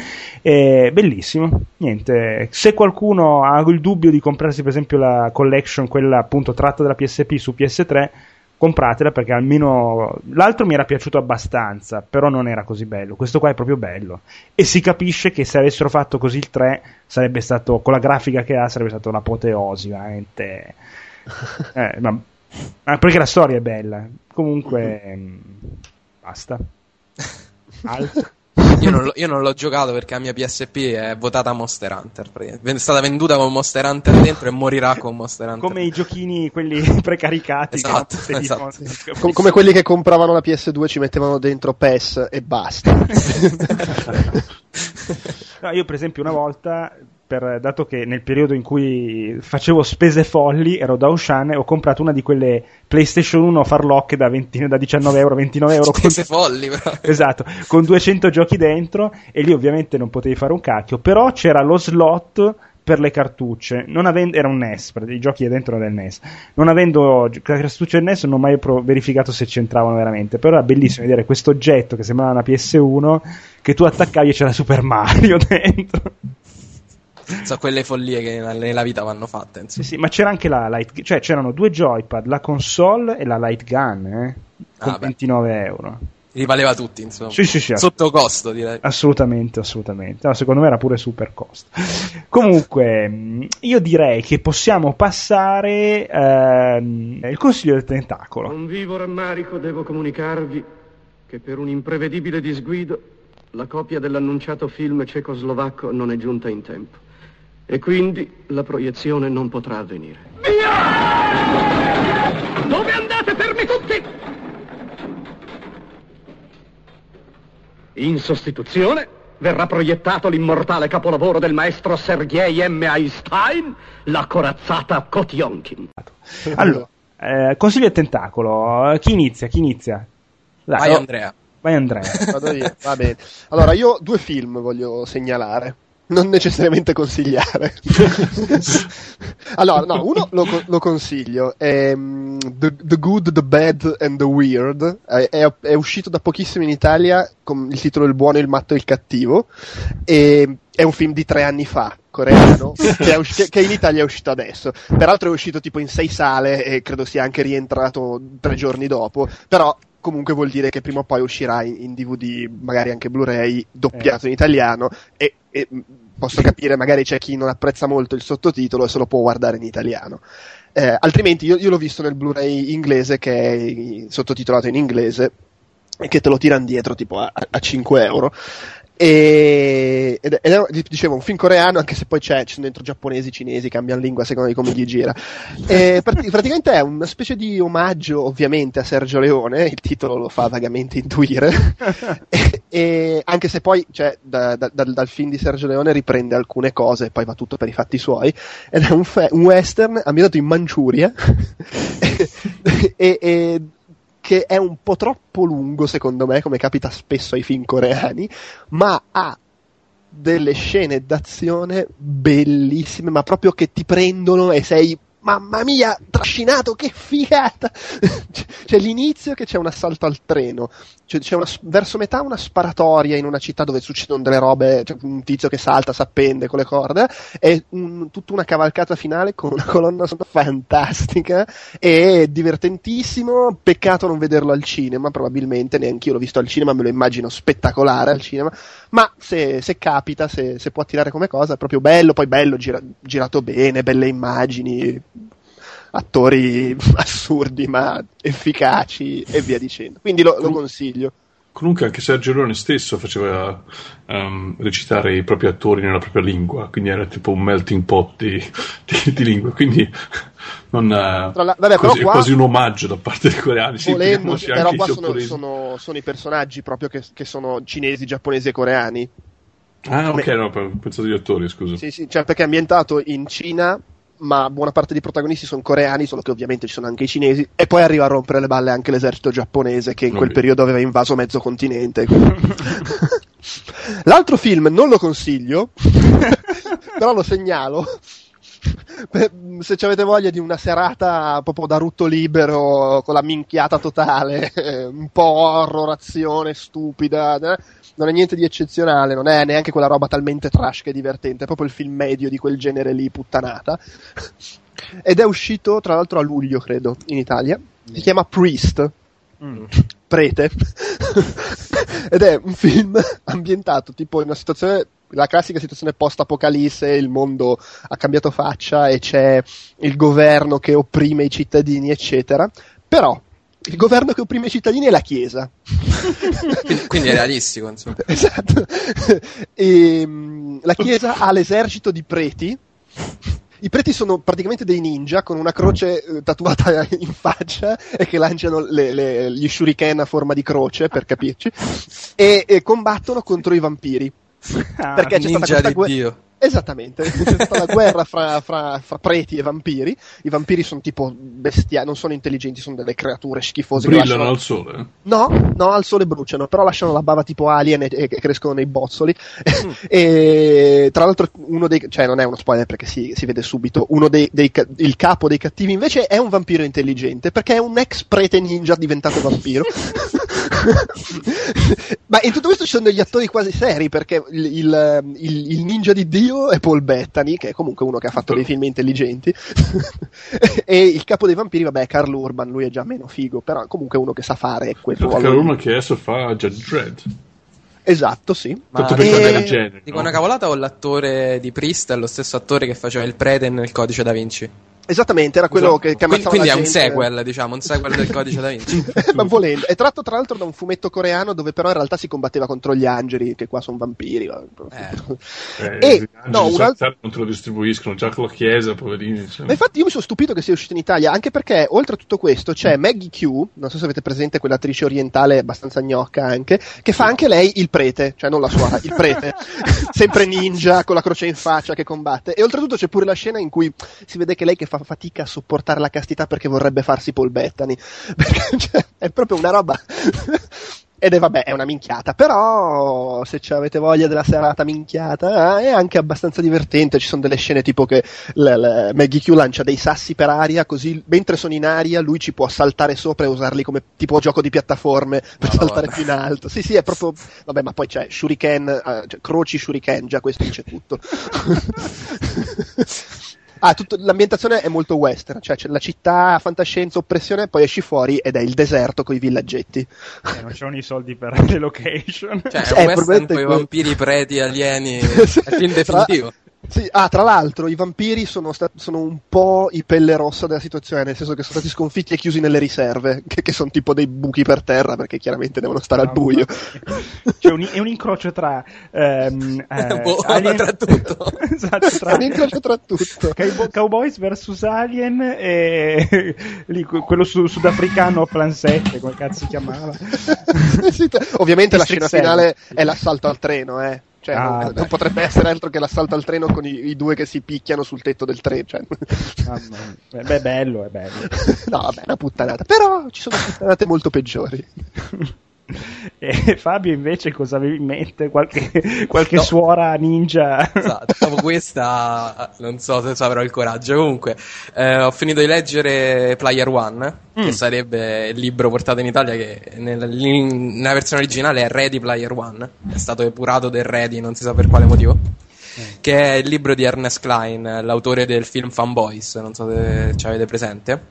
è bellissimo niente, se qualcuno ha il dubbio di comprarsi per esempio la collection quella appunto tratta dalla PSP su PS3 compratela perché almeno l'altro mi era piaciuto abbastanza, però non era così bello. Questo qua è proprio bello. E si capisce che se avessero fatto così il 3 sarebbe stato, con la grafica che ha, sarebbe stato un'apoteosi, veramente. Eh, ma, ma perché la storia è bella. Comunque, mm, basta. Io non, io non, l'ho giocato perché la mia PSP è votata Monster Hunter. È stata venduta con Monster Hunter dentro e morirà con Monster Hunter. Come i giochini, quelli precaricati. Esatto, esatto. Com- come quelli che compravano la PS2 ci mettevano dentro PES e basta. no, io per esempio una volta per, dato che nel periodo in cui facevo spese folli, ero da Ocean e ho comprato una di quelle PlayStation 1 farlocche da, 20, da 19 euro, 29 euro. Spese con, folli, però. Esatto, con 200 giochi dentro e lì ovviamente non potevi fare un cacchio, però c'era lo slot per le cartucce, non avendo, era un NES, i giochi dentro del NES, non avendo cartucce del NES non ho mai pro- verificato se c'entravano veramente, però era bellissimo vedere questo oggetto che sembrava una PS1 che tu attaccavi e c'era Super Mario dentro so quelle follie che nella vita vanno fatte. Sì, sì, ma c'era anche la light, cioè c'erano due joypad, la console e la light gun, eh, con ah, 29 euro. Li valeva tutti, insomma. Sì, sì, sì. Sotto costo, direi. Assolutamente, assolutamente. No, secondo me era pure super costo. Comunque, io direi che possiamo passare ehm, il consiglio del tentacolo. Con vivo rammarico devo comunicarvi che per un imprevedibile disguido la copia dell'annunciato film cecoslovacco non è giunta in tempo. E quindi la proiezione non potrà avvenire. Via! Dove andate, fermi tutti? In sostituzione verrà proiettato l'immortale capolavoro del maestro Sergei M. Einstein, la corazzata Kotionkin. Allora, eh, consiglio il tentacolo. Chi inizia? Chi inizia? Dai, Vai, oh. Andrea. Vai Andrea. Vado io, va bene. Allora, io due film voglio segnalare non necessariamente consigliare. allora, no, uno lo, lo consiglio, è um, the, the, Good, The Bad and The Weird, è, è, è, uscito da pochissimo in Italia con il titolo Il buono, il matto e il cattivo, e è un film di tre anni fa, coreano, che, usci- che, in Italia è uscito adesso. Peraltro è uscito tipo in sei sale e credo sia anche rientrato tre giorni dopo, però comunque vuol dire che prima o poi uscirà in, in DVD, magari anche Blu-ray, doppiato eh. in italiano e, e posso capire, magari c'è chi non apprezza molto il sottotitolo e se lo può guardare in italiano. Eh, altrimenti io, io l'ho visto nel Blu-ray inglese che è sottotitolato in inglese e che te lo tirano dietro tipo a, a 5 euro e, ed è, dicevo, un film coreano, anche se poi c'è, ci sono dentro giapponesi, cinesi, cambiano lingua a seconda di come gli gira. E, praticamente è una specie di omaggio, ovviamente, a Sergio Leone, il titolo lo fa vagamente intuire, e, e, anche se poi cioè, da, da, dal, dal, film di Sergio Leone riprende alcune cose, poi va tutto per i fatti suoi, ed è un, fe- un western ambientato in Manciuria, e, e che è un po' troppo lungo secondo me, come capita spesso ai film coreani, ma ha delle scene d'azione bellissime, ma proprio che ti prendono e sei mamma mia, trascinato, che figata! c'è l'inizio che c'è un assalto al treno, cioè, c'è una, verso metà una sparatoria in una città dove succedono delle robe, cioè un tizio che salta, s'appende con le corde, e un, tutta una cavalcata finale con una colonna sonora fantastica e divertentissimo. Peccato non vederlo al cinema, probabilmente neanche io l'ho visto al cinema, me lo immagino spettacolare al cinema. Ma se, se capita, se, se, può attirare come cosa, è proprio bello, poi bello, gira, girato bene, belle immagini, attori assurdi ma efficaci e via dicendo. Quindi lo, lo consiglio. Comunque anche Sergio Leone stesso faceva um, recitare i propri attori nella propria lingua, quindi era tipo un melting pot di, di, di lingue, quindi non, la, vabbè, così, qua, è quasi un omaggio da parte dei coreani. Sì, volendo, però qua sono, sono, sono, i personaggi proprio che, che, sono cinesi, giapponesi e coreani. Ah, ok, no, penso degli attori, scusa. Sì, sì, cioè perché è ambientato in Cina, ma buona parte dei protagonisti sono coreani, solo che ovviamente ci sono anche i cinesi, e poi arriva a rompere le balle anche l'esercito giapponese che in quel okay. periodo aveva invaso mezzo continente. L'altro film non lo consiglio, però lo segnalo. Se avete voglia di una serata proprio da rutto libero, con la minchiata totale, un po' horror, azione stupida, eh, non è niente di eccezionale, non è neanche quella roba talmente trash che è divertente, è proprio il film medio di quel genere lì, puttanata. Ed è uscito tra l'altro a luglio, credo, in Italia. Si chiama Priest. Mm. Prete. Ed è un film ambientato tipo in una situazione la classica situazione post-apocalisse, il mondo ha cambiato faccia e c'è il governo che opprime i cittadini, eccetera. Però il governo che opprime i cittadini è la Chiesa. quindi, quindi, è realistico, insomma. Esatto. E, um, la Chiesa ha l'esercito di preti. I preti sono praticamente dei ninja con una croce eh, tatuata in faccia e che lanciano le, le, gli shuriken a forma di croce, per capirci, e, e combattono contro i vampiri. Ah, perché c'è stata questa guerra. Esattamente, c'è stata la guerra fra, fra, fra, preti e vampiri. I vampiri sono tipo bestia, non sono intelligenti, sono delle creature schifose. Brillano lasciano... al sole? No, no, al sole bruciano, però lasciano la bava tipo alien e, e crescono nei bozzoli. Mm. e tra l'altro uno dei, cioè non è uno spoiler perché si, si vede subito, uno dei, dei, il capo dei cattivi invece è un vampiro intelligente perché è un ex prete ninja diventato vampiro. Ma in tutto questo ci sono degli attori quasi seri perché il, il, il, il ninja di Dio è Paul Bettany, che è comunque uno che ha fatto dei film intelligenti, e il capo dei vampiri, vabbè, è Carl Urban, lui è già meno figo, però comunque uno che sa fare quel ruolo. Carl Urban che adesso fa Judge Dredd. Esatto, sì. Ma Tanto per e... genere, Dico no? una cavolata o l'attore di Priest è lo stesso attore che faceva il prete nel codice da Vinci? Esattamente, era quello esatto. che, che Quindi, quindi è un sequel, diciamo, un sequel del codice da Vinci. Ma volendo. È tratto tra l'altro da un fumetto coreano dove però in realtà si combatteva contro gli angeli, che qua sono vampiri. Eh. eh, e no, un altro... non te lo distribuiscono, già con la chiesa, poverini. Cioè. Ma infatti io mi sono stupito che sia uscito in Italia, anche perché oltre a tutto questo c'è Maggie Q, non so se avete presente quell'attrice orientale abbastanza gnocca anche, che fa anche lei il prete, cioè non la suora, il prete. Sempre ninja, con la croce in faccia che combatte. E oltretutto c'è pure la scena in cui si vede che lei che fa fatica a sopportare portare la castità perché vorrebbe farsi Paul Bettany. Perché, cioè, è proprio una roba. Ed è vabbè, è una minchiata, però se avete voglia della serata minchiata è anche abbastanza divertente, ci sono delle scene tipo che le, le, Maggie Q lancia dei sassi per aria, così mentre sono in aria lui ci può saltare sopra e usarli come tipo gioco di piattaforme per Madonna. saltare più in alto. Sì, sì, è proprio... Vabbè, ma poi c'è shuriken, uh, cioè, croci shuriken, già questo dice tutto. Ah, tutto- l'ambientazione è molto western, cioè c'è la città, fantascienza, oppressione, poi esci fuori ed è il deserto con i villaggetti. Eh, non c'erano i soldi per le location. Cioè, Eh, è un western probabilmente con i vampiri, preti, alieni, è il film tra- definitivo. Sì, ah, tra l'altro, i vampiri sono, sta- sono un po' i pelle rossa della situazione, nel senso che sono stati sconfitti e chiusi nelle riserve, che, che sono tipo dei buchi per terra, perché chiaramente devono stare al buio. C'è un, è un incrocio tra ehm, eh, Boh, Alien- tra tutto. esatto, È tra un incrocio tra tutto. Cowboy- Cowboys vs Alien e lì, que- quello su- sudafricano Plan 7, come cazzo si chiamava? Sì, t- Ovviamente la District scena Seven. finale è l'assalto al treno, eh. Cioè, Ah, non, non potrebbe essere altro che l'assalto al treno con i, i due che si picchiano sul tetto del treno. Cioè. Mia. Beh, è bello, è bello. no, vabbè, una puttanata. Però ci sono puttanate molto peggiori. E Fabio invece cosa avevi in mente? Qualche, qualche No. suora ninja? Esatto, dopo questa non so se avrò il coraggio. Comunque, eh, ho finito di leggere Player One, che sarebbe il libro portato in Italia, che nel- in- nella versione originale è Ready Player One. È stato epurato del Ready, non si sa per quale motivo. Che è il libro di Ernest Klein, l'autore del film Fanboys. Non so se ci avete presente.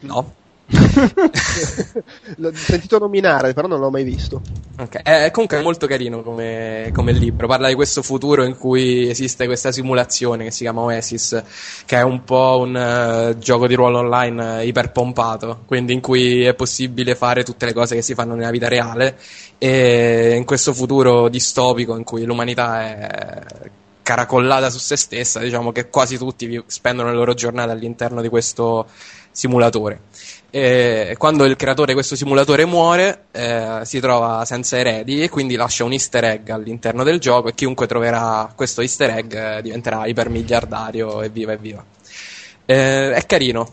No? L'ho sentito nominare, però non l'ho mai visto. Ok, È comunque è molto carino come, come libro. Parla di questo futuro in cui esiste questa simulazione che si chiama Oasis, che è un po' un eh, gioco di ruolo online eh, iperpompato, quindi in cui è possibile fare tutte le cose che si fanno nella vita reale. E in questo futuro distopico in cui l'umanità è caracollata su se stessa, diciamo che quasi tutti spendono le loro giornate all'interno di questo simulatore. E quando il creatore di questo simulatore muore, eh, si trova senza eredi e quindi lascia un easter egg all'interno del gioco e chiunque troverà questo easter egg eh, diventerà ipermiliardario e viva e viva. Eh, è carino,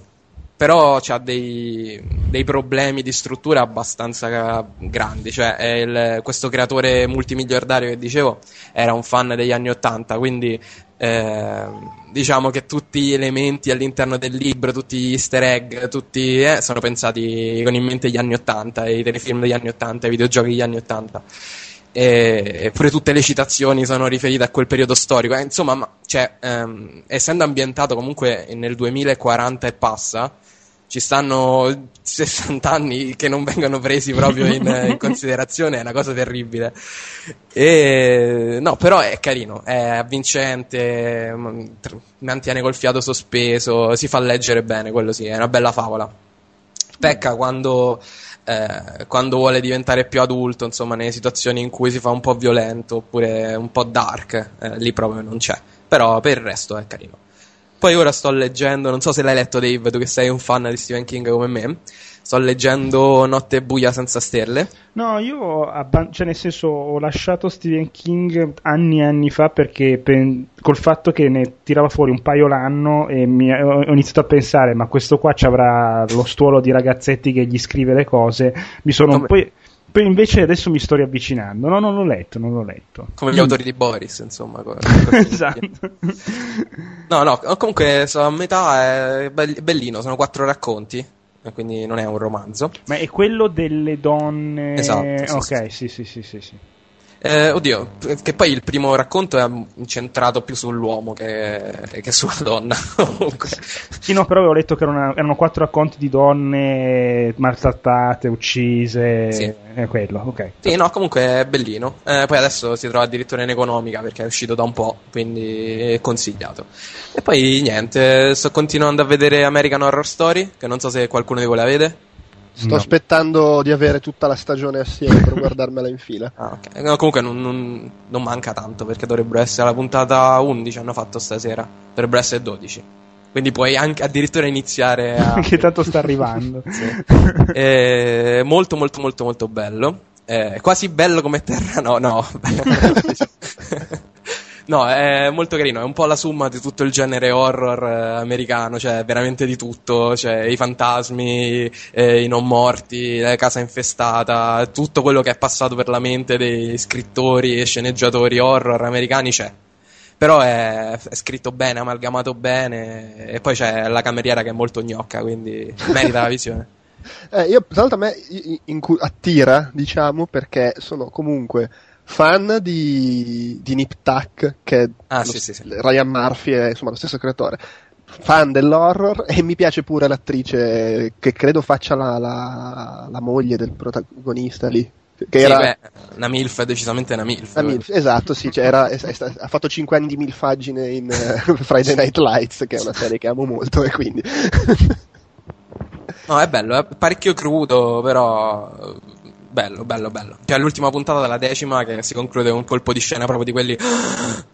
però ha dei, dei problemi di struttura abbastanza grandi. Cioè, il- questo creatore multimiliardario che dicevo era un fan degli anni 80, quindi eh, diciamo che tutti gli elementi all'interno del libro, tutti gli easter egg, tutti eh, sono pensati con in mente gli anni 80, i telefilm degli anni 80, i videogiochi degli anni 80. E, pure tutte le citazioni sono riferite a quel periodo storico. Eh, insomma, ma, cioè, ehm, essendo ambientato comunque nel 2040 e passa, ci stanno 60 anni che non vengono presi proprio in, in considerazione, è una cosa terribile. E, no, però è carino, è avvincente, m- tr- mantiene col fiato sospeso, si fa leggere bene, quello sì, è una bella favola. Pecca quando, eh, quando vuole diventare più adulto, insomma, nelle situazioni in cui si fa un po' violento oppure un po' dark, eh, lì proprio non c'è. Però per il resto è carino. Poi ora sto leggendo, non so se l'hai letto Dave, tu che sei un fan di Stephen King come me, sto leggendo Notte buia senza stelle. No, io abban- cioè nel senso ho lasciato Stephen King anni e anni fa perché pen- col fatto che ne tirava fuori un paio l'anno e mi ho iniziato a pensare ma questo qua ci avrà lo stuolo di ragazzetti che gli scrive le cose, mi sono Come- poi, poi invece adesso mi sto riavvicinando. No, non l'ho letto, non l'ho letto. Come gli autori di Boris, insomma. esatto. No, no, comunque sono a metà, è bell- bellino, sono quattro racconti, quindi non è un romanzo. Ma è quello delle donne. Esatto, sì, ok, sì, sì, sì, sì, sì. Eh, oddio, che poi il primo racconto è incentrato più sull'uomo che, che sulla donna. Comunque. Sì, no, però avevo letto che erano, erano quattro racconti di donne maltrattate, uccise. Sì. È quello, ok. Sì, no, comunque è bellino. Eh, poi adesso si trova addirittura in economica perché è uscito da un po', quindi è consigliato. E poi niente, sto continuando a vedere American Horror Story, che non so se qualcuno di voi la vede. Sto No. aspettando di avere tutta la stagione assieme per guardarmela in fila. Ah, ok. No, comunque non, non- non manca tanto perché dovrebbero essere la puntata 11 hanno fatto stasera, dovrebbero essere 12. Quindi puoi anche addirittura iniziare a... che tanto sta arrivando. Sì. Eh, molto molto molto molto bello. Eh, quasi bello come Terra, no, no. No, è molto carino, è un po' la summa di tutto il genere horror eh, americano, cioè veramente di tutto, cioè i fantasmi, eh, i non morti, la casa infestata, tutto quello che è passato per la mente dei scrittori e sceneggiatori horror americani c'è. Però è, è scritto bene, amalgamato bene, e poi c'è la cameriera che è molto gnocca, quindi merita la visione. Eh, io, tra l'altro, a me i- in cui attira, diciamo, perché sono comunque fan di, di Nip Tuck, che è Ah, lo sì, sì, sì. Ryan Murphy è insomma lo stesso creatore. fan dell'horror e mi piace pure l'attrice che credo faccia la, la, la moglie del protagonista lì. Che era beh, una MILF è decisamente una MILF. la MILF, esatto, sì, cioè era- è- è- ha fatto 5 anni di milfaggine in eh, Friday Night Lights, che è una serie che amo molto, e quindi No, è bello, è parecchio crudo, però eh, bello, bello, bello. Cioè l'ultima puntata della decima che si conclude con un colpo di scena proprio di quelli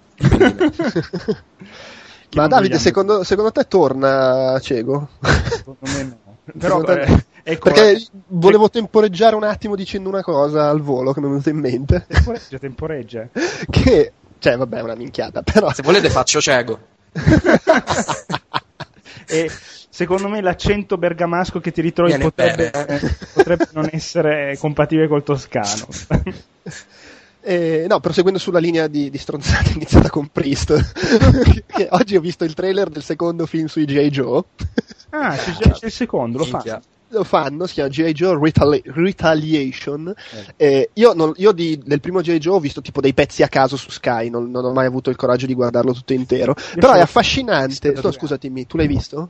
Ma Davide, secondo, secondo te torna Cego? Secondo me no. Però, Secondo te- eh, ecco, Perché volevo temporeggiare un attimo dicendo una cosa al volo che mi è venuta in mente. temporeggia, temporeggia. che, cioè, vabbè, è una minchiata, però. Se volete faccio cieco. E secondo me l'accento bergamasco che ti ritrovi potrebbe, eh. potrebbe non essere compatibile col toscano. Eh, no, proseguendo sulla linea di, di stronzate iniziata con Priest. che oggi ho visto il trailer del secondo film sui G.I. Joe. ah, c'è, c'è- c'è il secondo, lo fa. Lo fanno, si chiama G.I. Joe Retali- Retaliation. Eh. Eh, io non- io di- del primo G.I. Joe ho visto tipo dei pezzi a caso su Sky, non, non ho mai avuto il coraggio di guardarlo tutto intero. Però è affascinante. No, due scusati, mi- tu l'hai visto?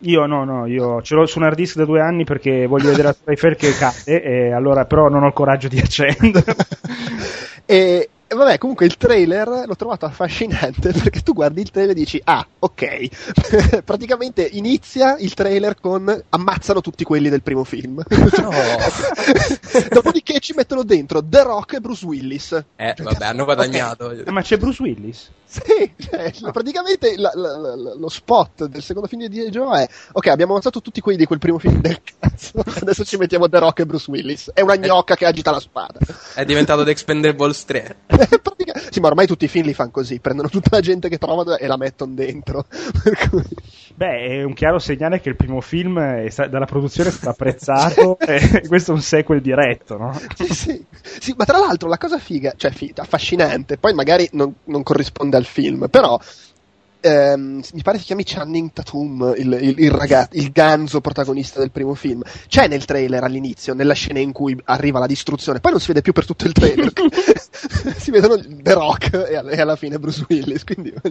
Io no, no, io ce l'ho su un hard disk da due anni perché voglio vedere la Fair che cade, e allora però non ho il coraggio di accendere. E, e vabbè, comunque il trailer l'ho trovato affascinante perché tu guardi il trailer e dici, ah, ok. Praticamente inizia il trailer con ammazzano tutti quelli del primo film. Dopodiché ci mettono dentro The Rock e Bruce Willis. Eh, vabbè, hanno guadagnato. Ah, Ma c'è Bruce Willis? Sì, cioè, praticamente la- la- la- lo spot del secondo film di Joe è ok, abbiamo ammazzato tutti quelli di quel primo film del cazzo. Adesso ci mettiamo The Rock e Bruce Willis. È una gnocca che agita la spada. È diventato The Expendables 3. Sì, ma ormai tutti i film li fanno così, prendono tutta la gente che trovano e la mettono dentro. Beh, è un chiaro segnale che il primo film sta- dalla produzione è stato apprezzato e questo è un sequel diretto, no? sì, sì. Sì, ma tra l'altro la cosa figa, cioè fi- affascinante, poi magari non, non corrisponde al film, però ehm, mi pare si chiami Channing Tatum, il, il, il ragazzo, il ganzo protagonista del primo film. C'è nel trailer all'inizio, nella scena in cui arriva la distruzione, poi non si vede più per tutto il trailer. si vedono The Rock e, e alla fine Bruce Willis, quindi...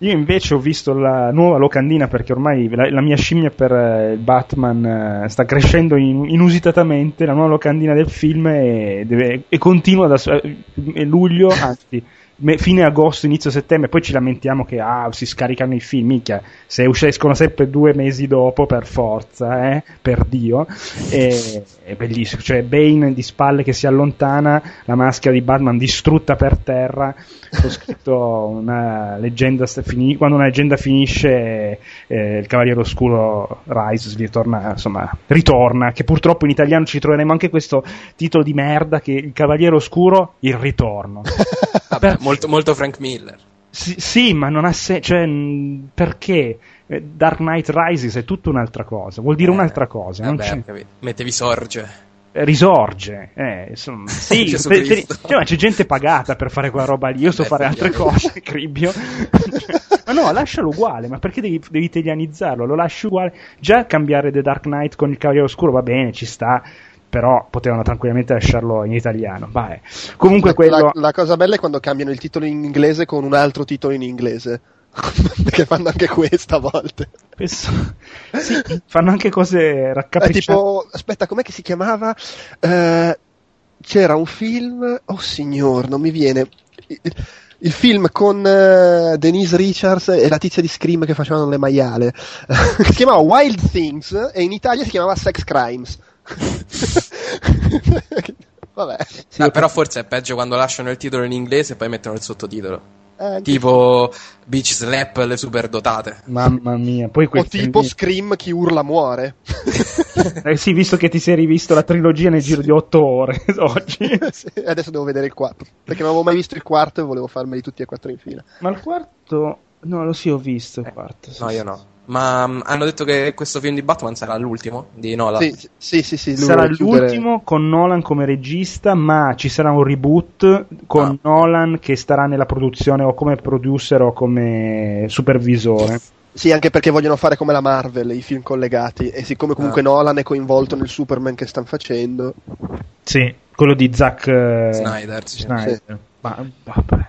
Io invece ho visto la nuova locandina perché ormai la, la mia scimmia per eh, Batman eh, sta crescendo in- inusitatamente, la nuova locandina del film e, deve- e continua da s- eh, luglio, anzi fine agosto, inizio settembre, poi ci lamentiamo che ah, si scaricano i film, minchia, se us- escono sempre due mesi dopo per forza, eh, per Dio, e, è bellissimo, cioè Bane di spalle che si allontana, la maschera di Batman distrutta per terra, ho scritto una leggenda fini- quando una leggenda finisce eh, il Cavaliere Oscuro Rise ritorna, insomma, ritorna, che purtroppo in italiano ci troveremo anche questo titolo di merda che il Cavaliere Oscuro il ritorno. Vabbè, molto, molto Frank Miller. Sì, sì, ma non ha senso, cioè, perché? Eh, Dark Knight Rises è tutta un'altra cosa, vuol dire Eh, un'altra cosa, non Vabbè, capito. Mettevi Sorge. eh, risorge, eh, insomma, sì, per- Cristo. cioè, ma c'è gente pagata per fare quella roba lì, io so Eh, fare altre cose, cribbio. ma no, lascialo uguale, ma perché devi, devi italianizzarlo? Lo lasci uguale, già cambiare The Dark Knight con il Cavaliere Oscuro va bene, ci sta, però potevano tranquillamente lasciarlo in italiano, vai. Comunque La, quello... la- la cosa bella è quando cambiano il titolo in inglese con un altro titolo in inglese. Perché fanno anche questa a volte. Penso- sì, fanno anche cose raccapricciate. tipo, aspetta, com'è che si chiamava? Eh, c'era un film, oh signor, non mi viene. Il, il film con eh, Denise Richards e la tizia di Scream che facevano le maiale. si chiamava Wild Things e in Italia si chiamava Sex Crimes. Vabbè. Ah, però forse è peggio quando lasciano il titolo in inglese e poi mettono il sottotitolo. Eh, Tipo Beach Slap le superdotate. Mamma mia, poi o tipo Scream chi urla muore. Eh sì, visto che ti sei rivisto la trilogia nel giro di otto ore oggi. Sì, adesso devo vedere il quarto. Perché non avevo mai visto il quarto e volevo farmeli tutti e quattro in fila. Ma il quarto... No, lo sì, ho visto il quarto. sì, No, sì. io no. Ma mm, hanno detto che questo film di Batman sarà l'ultimo di Nolan. Sì, sì, sì, sì, Sarà l'ultimo con Nolan come regista, ma ci sarà un reboot con Ah. Nolan che starà nella produzione o come producer o come supervisore. Sì, anche perché vogliono fare come la Marvel, i film collegati. E siccome comunque Ah. Nolan è coinvolto nel Superman che stanno facendo, Sì, quello di Zack eh, Snyder, sì. Ma, vabbè.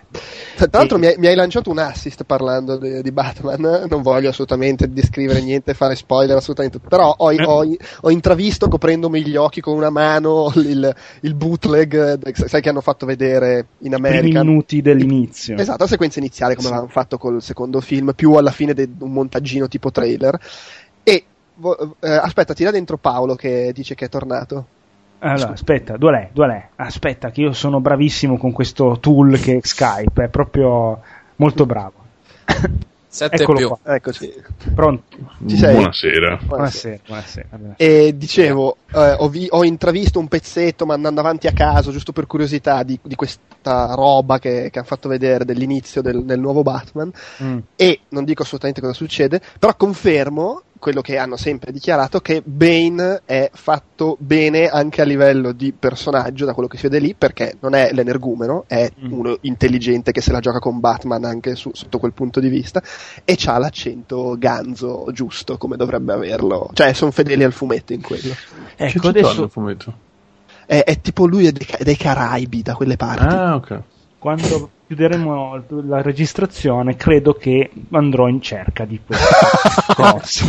Tra l'altro e... mi, hai, mi, hai, lanciato un assist parlando di, di, Batman, non voglio assolutamente descrivere niente, fare spoiler assolutamente, però ho, eh. ho, ho intravisto coprendomi gli occhi con una mano il, il, bootleg, sai che hanno fatto vedere in America. I minuti dell'inizio. Esatto, la sequenza iniziale come sì. avevano fatto col secondo film, più alla fine di un montaggino tipo trailer. E eh, aspetta, tira dentro Paolo che dice che è tornato. Allora, aspetta, dov'è? Dov'è? Aspetta, che io sono bravissimo con questo tool che è Skype, è proprio molto bravo. 7 Eccolo più. Qua. Eccoci. Pronto? Buonasera. Buonasera. Buonasera. E dicevo, eh, ho, vi- ho, intravisto un pezzetto, ma andando avanti a caso, giusto per curiosità, di, di questa roba che, che hanno fatto vedere dell'inizio del, del nuovo Batman. Mm. E non dico assolutamente cosa succede, però confermo quello che hanno sempre dichiarato che Bane è fatto bene anche a livello di personaggio da quello che si vede lì perché non è l'energumeno è mm. uno intelligente che se la gioca con Batman anche su, sotto quel punto di vista e ha l'accento ganzo giusto come dovrebbe averlo cioè sono fedeli al fumetto in quello ecco adesso fumetto? È, è, tipo lui è dei, dei Caraibi da quelle parti ah ok quando chiuderemo la registrazione, credo che andrò in cerca di questa cosa.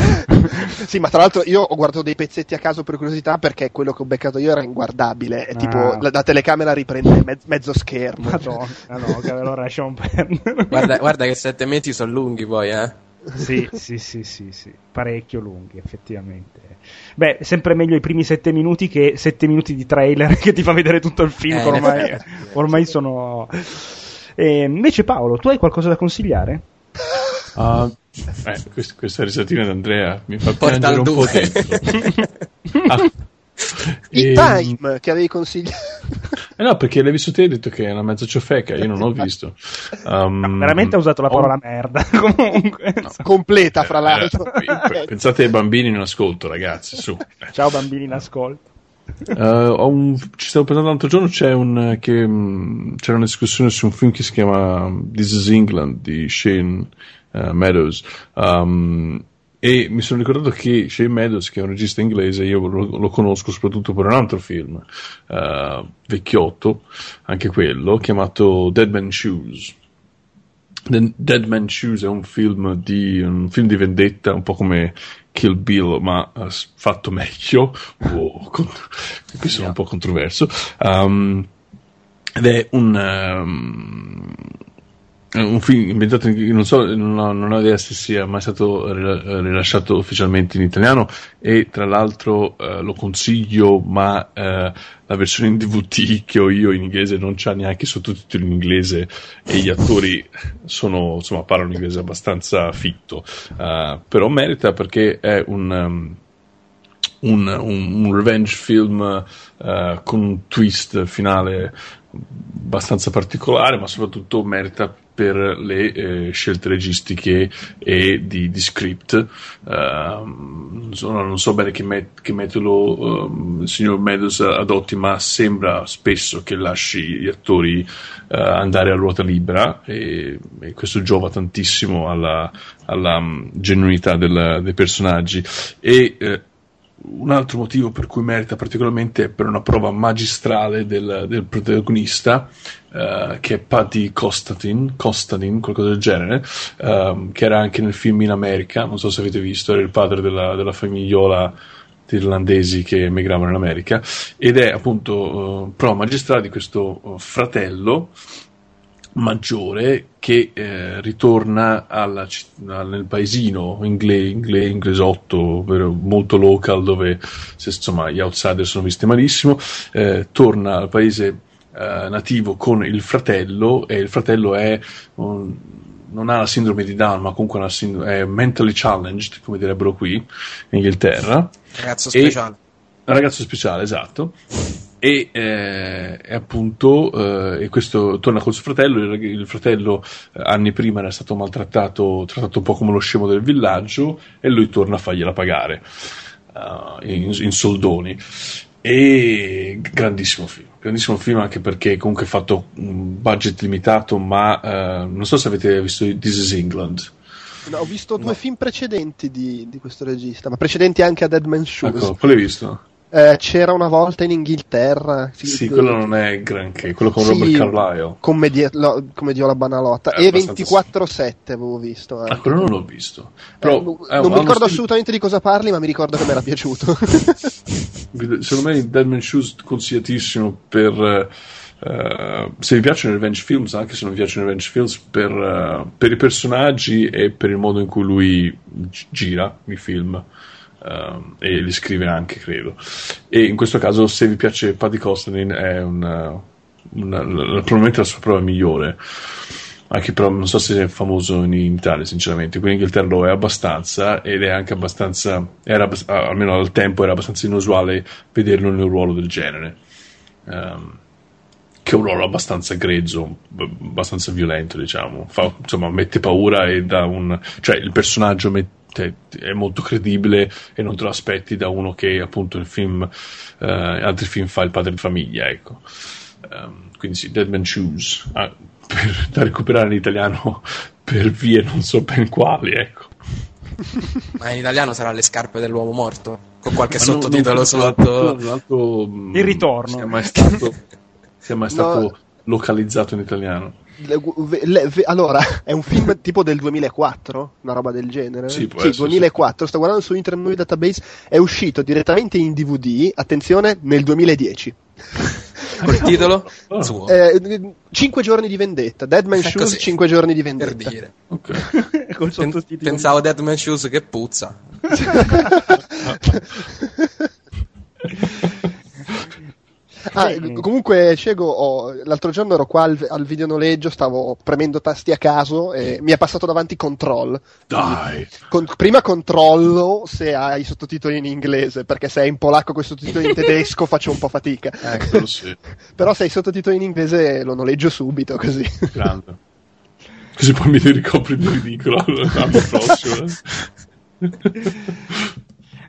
sì, ma tra l'altro io ho guardato dei pezzetti a caso per curiosità perché quello che ho beccato io era inguardabile. È ah. tipo la, la, telecamera riprende mezzo, mezzo schermo. Madonna, no, che allora lasciamo perdere. Guarda, guarda che sette mesi sono lunghi poi, eh. Sì, sì, sì, sì, sì, parecchio lunghi effettivamente. Beh, sempre meglio i primi sette minuti che sette minuti di trailer che ti fa vedere tutto il film, eh, ormai, ormai sono... E invece Paolo, tu hai qualcosa da consigliare? Uh, eh, questa, questa risatina d'Andrea mi fa Porta piangere un po' dentro. ah. Il e... Time che avevi consigliato. Eh no, perché l'hai visto te e hai detto che è una mezza ciofeca, io non ho visto. Um, no, veramente ha usato la parola oh. merda. Comunque, no. completa, fra l'altro. Eh, pensate ai bambini in ascolto, ragazzi. Su. Ciao, bambini in ascolto. Uh, un, ci stavo pensando l'altro giorno c'è un, che, um, c'era una discussione su un film che si chiama This is England di Shane uh, Meadows. Um, e mi sono ricordato che Shane Meadows che è un regista inglese io lo, lo conosco soprattutto per un altro film uh, vecchiotto anche quello chiamato Dead Man Shoes. The Dead Man Shoes è un film di, un film di vendetta un po' come Kill Bill, ma uh, fatto meglio. Oh, con... qui sono un po' controverso. Um, ed è un, um, un film inventato, in, non so, non ho, non ho, idea se sia mai stato rilasciato ufficialmente in italiano e tra l'altro uh, lo consiglio, ma uh, la versione in DVD che ho io in inglese non c'ha neanche sottotitoli in inglese e gli attori sono, insomma, parlano inglese abbastanza fitto, uh, però merita perché è un... Um, un, un, revenge film uh, con un twist finale abbastanza particolare, ma soprattutto merita per le eh, scelte registiche e di, di script. Uh, non, so, non, so, bene che, met- che metodo um, il signor Meadows adotti, ma sembra spesso che lasci gli attori uh, andare a ruota libera e, e questo giova tantissimo alla, alla um, genuinità del, dei personaggi. E, uh, un altro motivo per cui merita particolarmente è per una prova magistrale del, del protagonista, uh, che è Paddy Costadin, Costadin, qualcosa del genere, uh, che era anche nel film In America, non so se avete visto, era il padre della, della famigliola irlandesi che emigravano in America, ed è appunto uh, prova magistrale di questo fratello maggiore che eh, ritorna alla, nel paesino ingle, ingle, inglesotto, molto local, dove se, insomma, gli outsider sono visti malissimo, eh, torna al paese eh, nativo con il fratello e il fratello è un, non ha la sindrome di Down, ma comunque sindrome, è mentally challenged, come direbbero qui in Inghilterra. Ragazzo speciale. E, ragazzo speciale, esatto e, eh, e appunto eh, e questo torna col suo fratello il, il fratello eh, anni prima era stato maltrattato trattato un po' come lo scemo del villaggio e lui torna a fargliela pagare uh, in, in, soldoni e grandissimo film grandissimo film anche perché comunque è fatto un budget limitato ma uh, non so se avete visto This is England No, ho visto due no. film precedenti di, di, questo regista, ma precedenti anche a Dead Man's Shoes. Ecco, hai visto? Eh, c'era una volta in Inghilterra. Sì, quello non è granché, quello con Sì, Robert Carlyle. Commedie- lo- commediola banalotta. È e abbastanza 24-7 avevo visto. Ah, anche. quello non l'ho visto. Eh, Però, un- non mi ricordo stile- assolutamente di cosa parli, ma mi ricordo che mi era piaciuto. Secondo me Dead Man Shoes consigliatissimo per eh, se vi piacciono i revenge films, anche se non vi piacciono i revenge films, per, eh, per i personaggi e per il modo in cui lui gi- gira i film. Ehm, e li scrive anche, credo. E in questo caso, se vi piace Paddy Constantine, è una, una- la- probabilmente la sua prova migliore. Anche però non so se è famoso in, in Italia, sinceramente. Qui in Inghilterra lo è abbastanza ed è anche abbastanza, era, almeno al tempo, era abbastanza inusuale vederlo in un ruolo del genere. Ehm, che è un ruolo abbastanza grezzo, abbastanza violento, diciamo. Fa- insomma, mette paura e dà un. cioè il personaggio mette- è molto credibile e non te lo aspetti da uno che appunto in film, eh, altri film fa il padre di famiglia, ecco. Ehm, quindi sì, Dead Man Shoes, ah, per- da recuperare in italiano per vie non so ben quali, ecco. Ma in italiano sarà Le scarpe dell'uomo morto. Con qualche Ma sottotitolo non- sotto. mh, Il ritorno. Sia mai stato, sia mai stato No. localizzato in italiano. Le- ve- le- ve- allora, è un film tipo del 2004, una roba del genere. Sì, può essere, 2004. Sto guardando su Internet Movie Database, è uscito direttamente in DVD, attenzione, nel 2010. Col titolo suo. Eh, 5 giorni di vendetta, Dead Man È Shoes, così. 5 giorni di per vendetta. dire. Ok. Col Pen- pensavo Dead Man Shoes che puzza. Ah, Sì. comunque, Cego, ho- l'altro giorno ero qua al, al videonoleggio, stavo premendo tasti a caso e mi è passato davanti Control. Dai. Con- prima controllo se hai i sottotitoli in inglese, perché se è in polacco con i sottotitoli in tedesco faccio un po' fatica. Eh, quello sì. Però se hai i sottotitoli in inglese lo noleggio subito così. Grande. Così poi mi ricopri di ridicolo l'anno prossimo.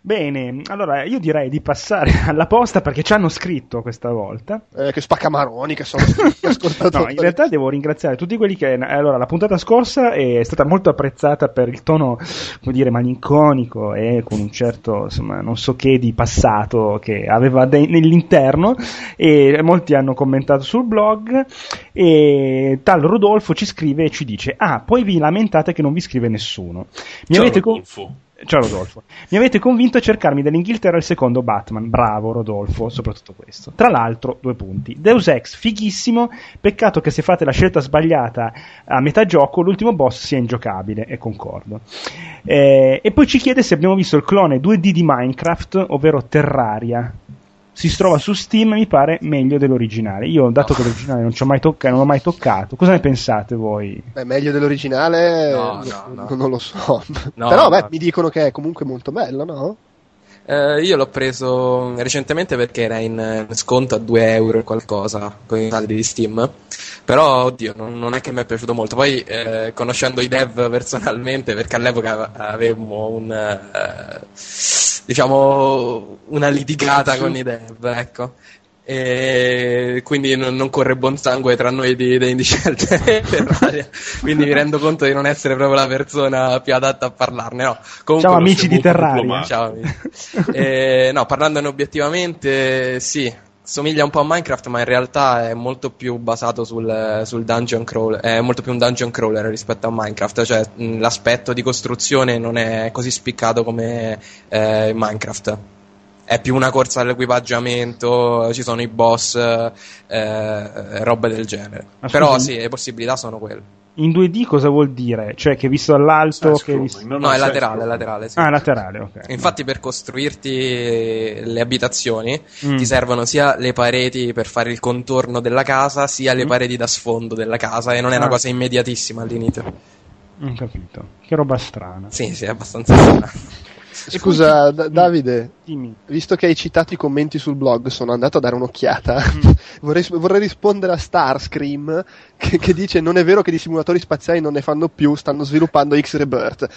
Bene, allora io direi di passare alla posta perché ci hanno scritto questa volta. Eh, che spaccamaroni che sono ascoltatori. No, in realtà devo ringraziare tutti quelli che. Allora, la puntata scorsa è stata molto apprezzata per il tono, come dire, malinconico e con un certo, insomma, non so che di passato che aveva de- nell'interno. E molti hanno commentato sul blog. E tal Rodolfo ci scrive e ci dice: Ah, poi vi lamentate che non vi scrive nessuno. Mi Ciao, avete Rodolfo. Ciao Rodolfo. Mi avete convinto a cercarmi dall'Inghilterra il secondo Batman. Bravo Rodolfo, soprattutto questo. Tra l'altro, due punti. Deus Ex, fighissimo. Peccato che se fate la scelta sbagliata a metà gioco, l'ultimo boss sia ingiocabile, e concordo. Eh, e poi ci chiede se abbiamo visto il clone 2D di Minecraft, ovvero Terraria. Si trova su Steam, mi pare meglio dell'originale. Io, dato che l'originale non, ci ho mai tocca- non l'ho mai toccato, cosa ne pensate voi? Beh, meglio dell'originale? No, no, no. Non lo so. No, Però beh, no. mi dicono che è comunque molto bello, no? Eh, io l'ho preso recentemente perché era in sconto a 2 euro e qualcosa con i saldi di Steam. Però, oddio, non, non è che mi è piaciuto molto. Poi, eh, conoscendo i dev personalmente, perché all'epoca avevamo un. eh, diciamo. una litigata con i dev, ecco. E quindi non, non corre buon sangue tra noi di, di Indie Shelter e Terraria. quindi mi rendo conto di non essere proprio la persona più adatta a parlarne. No, comunque Ciao amici di Terraria. Ciao amici. Eh, no, parlandone obiettivamente, sì, somiglia un po' a Minecraft, ma in realtà è molto più basato sul, sul dungeon crawler, è molto più un dungeon crawler rispetto a Minecraft, cioè mh, l'aspetto di costruzione non è così spiccato come eh, in Minecraft. È più una corsa all'equipaggiamento, ci sono i boss, eh, robe del genere. Però sì, le possibilità sono quelle. In 2D cosa vuol dire? Cioè che visto dall'alto... Side Che scrolling, visto... no, No, è laterale, è laterale. Sì. Ah, laterale, ok. Infatti, per costruirti le abitazioni Mm. ti servono sia le pareti per fare il contorno della casa, sia le Mm. pareti da sfondo della casa, e non è Ah. una cosa immediatissima all'inizio. Ho capito. Che roba strana. Sì, sì, è abbastanza strano. Scusa, Da- Davide, Dimmi. visto che hai citato i commenti sul blog, sono andato a dare un'occhiata. Mm. vorrei, vorrei rispondere a Starscream che, che dice: Non è vero che di simulatori spaziali non ne fanno più, stanno sviluppando X-Rebirth.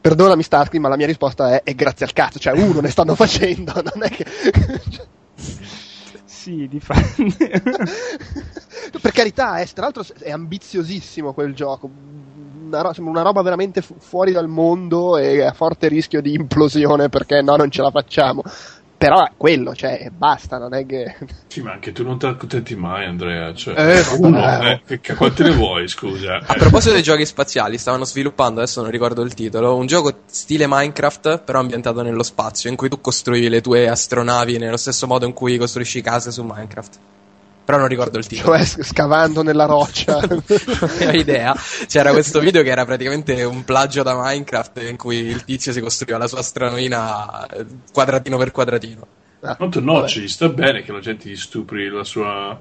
Perdonami, Starscream, ma la mia risposta è: è grazie al cazzo. Cioè, uno ne stanno facendo, non è che. Sì, di fatto. per carità, eh, tra l'altro è ambiziosissimo quel gioco. Una, una roba veramente fu- fuori dal mondo e a forte rischio di implosione perché no, non ce la facciamo. però è quello, cioè, basta, non è che... Sì, ma anche tu non ti accontenti mai, Andrea. Cioè, Eh, uno, eh, che, quanti ne vuoi, scusa? A proposito dei giochi spaziali, stavano sviluppando, adesso non ricordo il titolo, un gioco stile Minecraft, però ambientato nello spazio, in cui tu costruivi le tue astronavi nello stesso modo in cui costruisci case su Minecraft. Però non ricordo il titolo. Cioè, sc- scavando nella roccia. non ho idea. C'era questo video che era praticamente un plagio da Minecraft in cui il tizio si costruiva la sua astronomina eh, quadratino per quadratino. Tanto no, ci sta bene che la gente gli stupri la sua,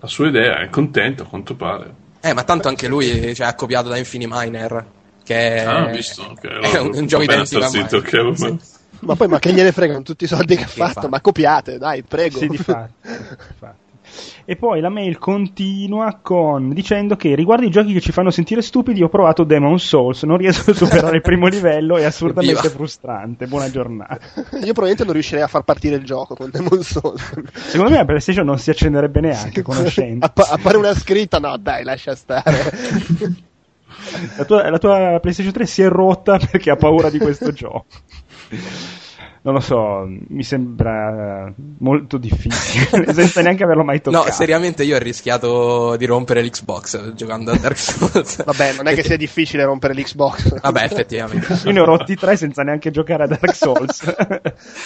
la sua idea, è contento a quanto pare. Eh, ma tanto anche lui cioè, è copiato da Infiniminer, che è, Ah, ho visto. ok, è allora, un, un gioco identico a Minecraft. ok, vabbè. Sì. ma poi, ma che gliene fregano tutti i soldi che ha fatto? fa? Ma copiate, dai, prego. Sì, difatti, difatti. E poi la mail continua con dicendo che riguardo i giochi che ci fanno sentire stupidi ho provato Demon Souls, non riesco a superare il primo livello, è assurdamente Evviva. frustrante. Buona giornata. Io probabilmente non riuscirei a far partire il gioco con Demon Souls. Secondo me la PlayStation non si accenderebbe neanche, conoscendo. Appa- appare una scritta, no, dai, lascia stare. La tua, la tua PlayStation 3 si è rotta perché ha paura di questo gioco. Non lo so, mi sembra molto difficile, senza neanche averlo mai toccato. No, seriamente io ho rischiato di rompere l'Xbox giocando a Dark Souls. Vabbè, non è che sia difficile rompere l'Xbox. Vabbè, effettivamente. Io ne ho rotti tre senza neanche giocare a Dark Souls.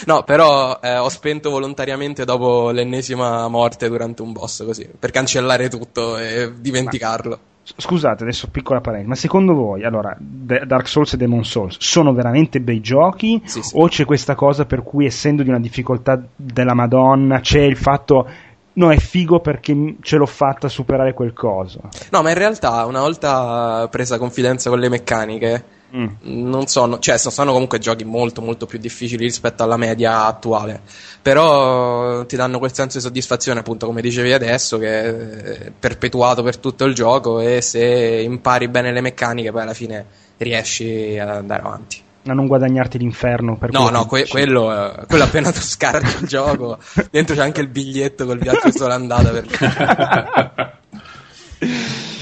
No, però eh, ho spento volontariamente dopo l'ennesima morte durante un boss così, per cancellare tutto e dimenticarlo. Scusate, adesso piccola parentesi, ma secondo voi, allora, Dark Souls e Demon Souls sono veramente bei giochi? Sì, sì. O c'è questa cosa per cui, essendo di una difficoltà della Madonna, c'è il fatto, no, è figo perché ce l'ho fatta a superare quel coso? No, ma in realtà una volta presa confidenza con le meccaniche, Mm. non sono, cioè so- sono comunque giochi molto molto più difficili rispetto alla media attuale, però ti danno quel senso di soddisfazione appunto come dicevi adesso che è perpetuato per tutto il gioco e se impari bene le meccaniche poi alla fine riesci ad andare avanti. A non guadagnarti l'inferno per No, quello no, que- quello, eh, quello appena tu scarichi il gioco, dentro c'è anche il biglietto col viaggio solo andata per...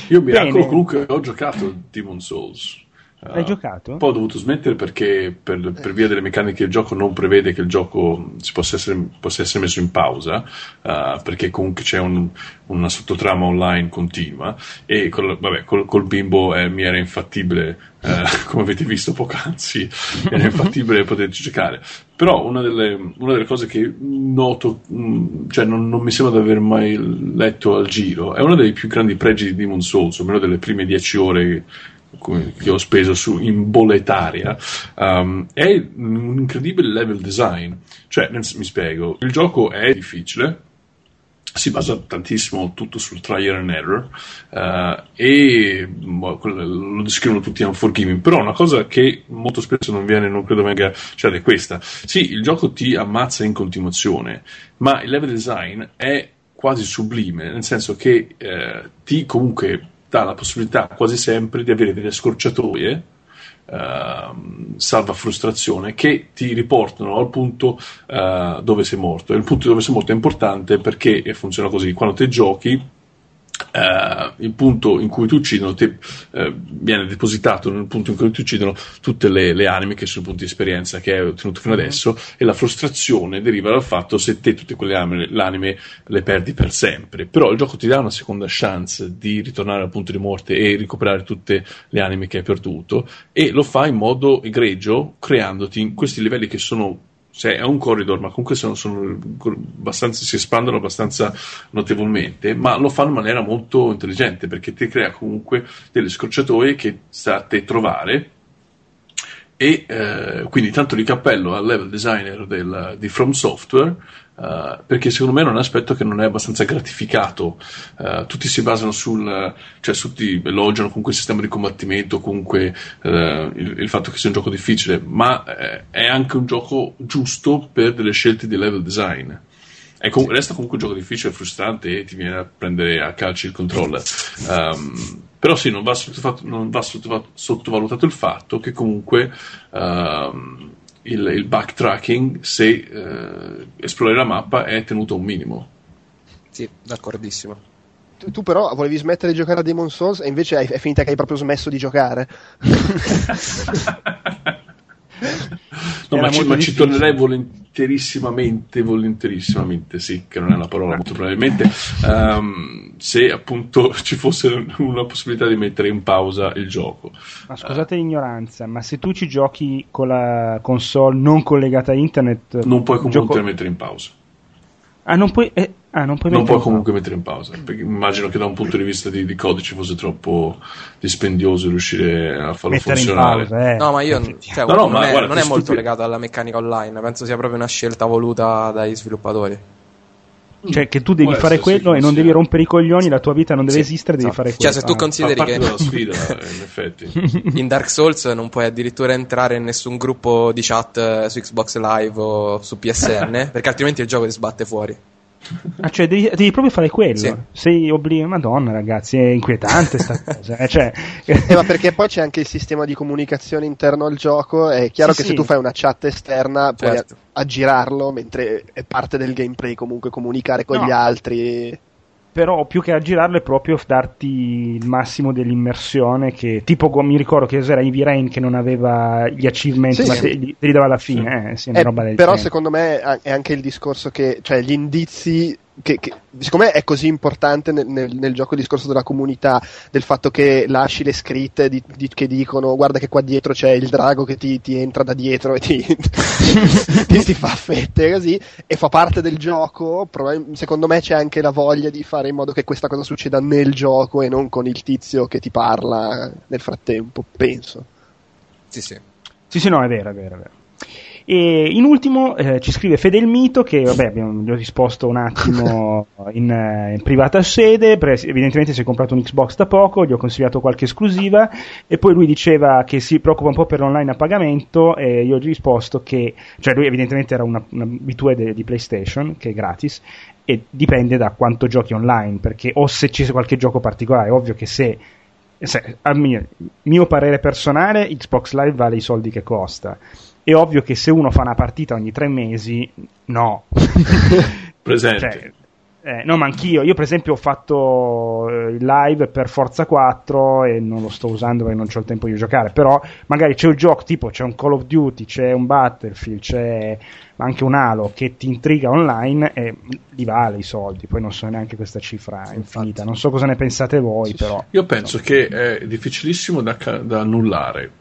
Io miracolo Bene. comunque ho giocato Demon Souls. L'hai Eh, giocato? Poi ho dovuto smettere perché per, per via delle meccaniche il gioco non prevede che il gioco si possa essere, possa essere messo in pausa eh, perché comunque c'è un- una sottotrama online continua e col, vabbè, col, col bimbo eh, mi era infattibile eh, come avete visto poc'anzi era infattibile poterci giocare però una delle, una delle cose che noto mh, cioè non, non mi sembra di aver mai letto al giro è uno dei più grandi pregi di Demon Souls almeno delle prime dieci ore come- che ho speso su, in bolletaria um, è un incredibile level design. Cioè mi spiego il gioco è difficile si basa tantissimo tutto sul trial and error eh, e boh, lo descrivono tutti unforgiving però una cosa che molto spesso non viene non credo venga cioè è questa. Sì il gioco ti ammazza in continuazione ma il level design è quasi sublime nel senso che eh, ti comunque dà la possibilità quasi sempre di avere delle scorciatoie ehm, salva frustrazione che ti riportano al punto eh, dove sei morto. E il punto dove sei morto è importante perché funziona così: quando te giochi. Eh, il punto in cui ti uccidono te, eh, viene depositato nel punto in cui ti uccidono tutte le, le anime che sono punti di esperienza che hai ottenuto fino adesso e la frustrazione deriva dal fatto se te tutte quelle anime, l'anime le perdi per sempre. Però il gioco ti dà una seconda chance di ritornare al punto di morte e recuperare tutte le anime che hai perduto e lo fa in modo egregio creandoti questi livelli che sono cioè, è un corridor, ma comunque sono, sono si espandono abbastanza notevolmente, ma lo fanno in maniera molto intelligente perché ti crea comunque delle scorciatoie che sta a te trovare. E eh, quindi tanto di cappello al level designer del- di From Software, eh, perché secondo me è un aspetto che non è abbastanza gratificato. Eh, tutti si basano sul, cioè tutti elogiano comunque il sistema di combattimento, comunque eh, il, il fatto che sia un gioco difficile, ma è anche un gioco giusto per delle scelte di level design. Com- resta comunque un gioco difficile frustrante e ti viene a prendere a calci il controller. Ehm, però sì, non va, non va sottovalutato il fatto che comunque ehm, il, il backtracking, se eh, esplori la mappa, è tenuto a un minimo. Sì, d'accordissimo. Tu, tu però volevi smettere di giocare a Demon Souls e invece hai- è finita che hai proprio smesso di giocare. No, ma, ci, ma ci tornerei volentierissimamente, volentierissimamente, sì, che non è la parola, molto probabilmente, ehm, se appunto ci fosse una possibilità di mettere in pausa il gioco. Ma scusate l'ignoranza, ma se tu ci giochi con la console non collegata a internet, Non puoi comunque gioco- mettere in pausa. Ah, non puoi, eh, ah, non puoi Non puoi comunque mettere in pausa, perché immagino che da un punto di vista di, di codice fosse troppo dispendioso riuscire a farlo mettere funzionare. pausa, eh. No, ma io cioè, No, no, non, ma è, guarda, non è molto stupi- legato alla meccanica online, penso sia proprio una scelta voluta dagli sviluppatori. Cioè, che tu devi Può fare quello e non devi rompere i coglioni, la tua vita non deve Sì, esistere, devi esatto. fare quello. Cioè, se tu Ah. Fa consideri che sfida, in effetti. in Dark Souls non puoi addirittura entrare in nessun gruppo di chat eh, su Xbox Live o su PSN, perché altrimenti il gioco ti sbatte fuori. Ah, cioè, devi, devi proprio fare quello. Sì. Sei obbligato. Madonna, ragazzi, è inquietante sta cosa. eh, cioè, Eh, ma perché poi c'è anche il sistema di comunicazione interno al gioco. È chiaro Sì, che sì. se tu fai una chat esterna puoi Certo. a- aggirarlo, mentre è parte del gameplay comunque comunicare con No. gli altri. Però più che aggirarlo è proprio darti il massimo dell'immersione che tipo mi ricordo che era Heavy Rain che non aveva gli achievement Sì, ma sì. te, li, li dava alla fine eh, sì, una Eh, roba del però genere. secondo me è anche il discorso che, cioè gli indizi che, che siccome è così importante nel, nel- nel gioco il discorso della comunità, del fatto che lasci le scritte di- di- che dicono guarda che qua dietro c'è il drago che ti, ti entra da dietro e ti, ti- ti fa fette così, e fa parte del gioco, secondo me c'è anche la voglia di fare in modo che questa cosa succeda nel gioco e non con il tizio che ti parla nel frattempo, penso. Sì, sì. Sì, sì, no, è vero, è vero, è vero. E in ultimo eh, ci scrive Fedelmito che vabbè abbiamo, gli ho risposto un attimo in, eh, in privata sede, pre- evidentemente si è comprato un Xbox da poco, gli ho consigliato qualche esclusiva e poi lui diceva che si preoccupa un po' per l'online a pagamento e io gli ho risposto che, cioè lui evidentemente era un abitué de- di PlayStation che è gratis e dipende da quanto giochi online perché o se c'è qualche gioco particolare, è ovvio che se se- a mio, mio parere personale, Xbox Live vale i soldi che costa. È ovvio che se uno fa una partita ogni tre mesi, no. Presente. Cioè, eh, no, ma anch'io. Io, per esempio, ho fatto eh, il live per Forza 4 e non lo sto usando perché non ho il tempo di giocare. Però, magari c'è un gioco tipo c'è un Call of Duty, c'è un Battlefield, c'è anche un Halo che ti intriga online e li vale i soldi. Poi non so neanche questa cifra infinita. Non so cosa ne pensate voi, però. Io penso che è difficilissimo da, da annullare.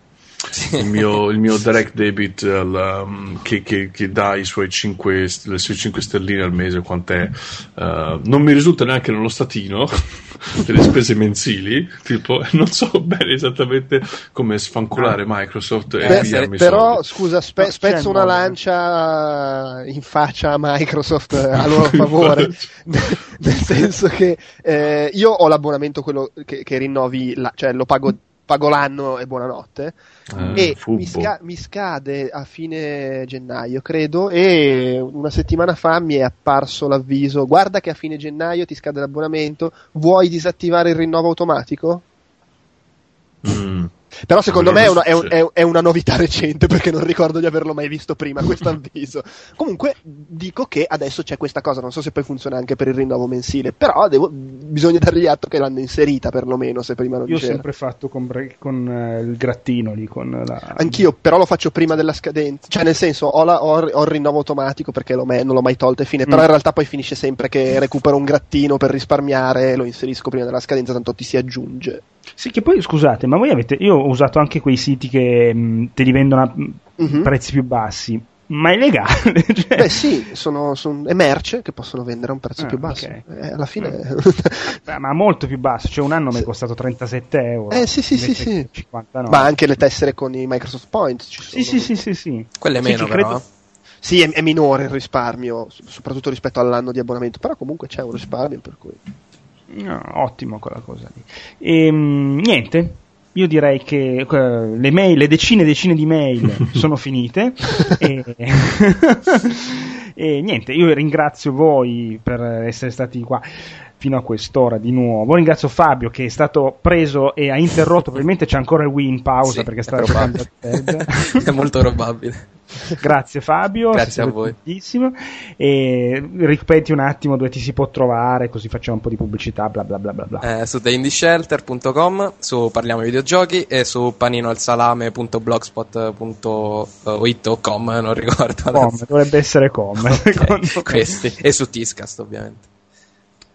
Il mio, il mio direct debit al, um, che, che- che dà i suoi 5, le sue 5 sterline al mese, quant'è? Uh, non mi risulta neanche nello statino delle spese mensili, tipo, non so bene esattamente come sfanculare Microsoft e Beh, però soldi. scusa, spe- spezzo una lancia in faccia a Microsoft eh, a loro favore, nel senso che eh, io ho l'abbonamento quello che, che rinnovi, la- cioè lo pago, pago l'anno e buonanotte Eh, e mi, sca- mi scade a fine gennaio credo e una settimana fa mi è apparso l'avviso guarda che a fine gennaio ti scade l'abbonamento vuoi disattivare il rinnovo automatico? Mm. Però secondo me è una, è un- è- è una novità recente perché non ricordo di averlo mai visto prima questo avviso. Comunque dico che adesso c'è questa cosa, non so se poi funziona anche per il rinnovo mensile, però devo- bisogna dargli atto che l'hanno inserita perlomeno se prima non Io ho c'era. sempre fatto con, bre- con eh, il grattino lì, con la... Anch'io, però lo faccio prima della scadenza, cioè nel senso ho, la- ho il- ho il rinnovo automatico perché l'ho me- non l'ho mai tolto e fine, però Mm. in realtà poi finisce sempre che recupero un grattino per risparmiare, lo inserisco prima della scadenza, tanto ti si aggiunge. Sì, che poi scusate, ma voi avete. Io ho usato anche quei siti che mh, te li vendono a Mhm. prezzi più bassi, ma è legale. cioè- Beh sì, sono, sono- è merce che possono vendere a un prezzo Ah, più basso. ok. Eh, alla fine... Beh, ma molto più basso. Cioè, un anno mi è Sì. costato 37 euro. Eh, sì, sì, sì, sì. che 59. Ma anche le tessere con i Microsoft Points ci sono. Sì, sì, sì, sì, sì. Quelle Sì, meno, che però. credo- Sì, è, è minore il risparmio, soprattutto rispetto all'anno di abbonamento, però comunque c'è un risparmio per cui... No, ottimo quella cosa lì. Ehm, niente. Io direi che eh, le mail, le decine e decine di mail sono finite. e, e niente, io ringrazio voi per essere stati qua fino a quest'ora di nuovo. Ringrazio Fabio che è stato preso e ha interrotto, probabilmente c'è ancora il Wii in pausa Sì, perché è stava giocando a. Ted. è molto probabile. Grazie Fabio. Grazie a voi. E ripeti un attimo dove ti si può trovare, così facciamo un po' di pubblicità, bla bla bla bla. bla. Eh, su theindieshelter.com, su Parliamo Videogiochi e su paninoalsalame.blogspot.it o com, non ricordo. Com, dovrebbe essere com. okay. Questi. E su Tiscast ovviamente.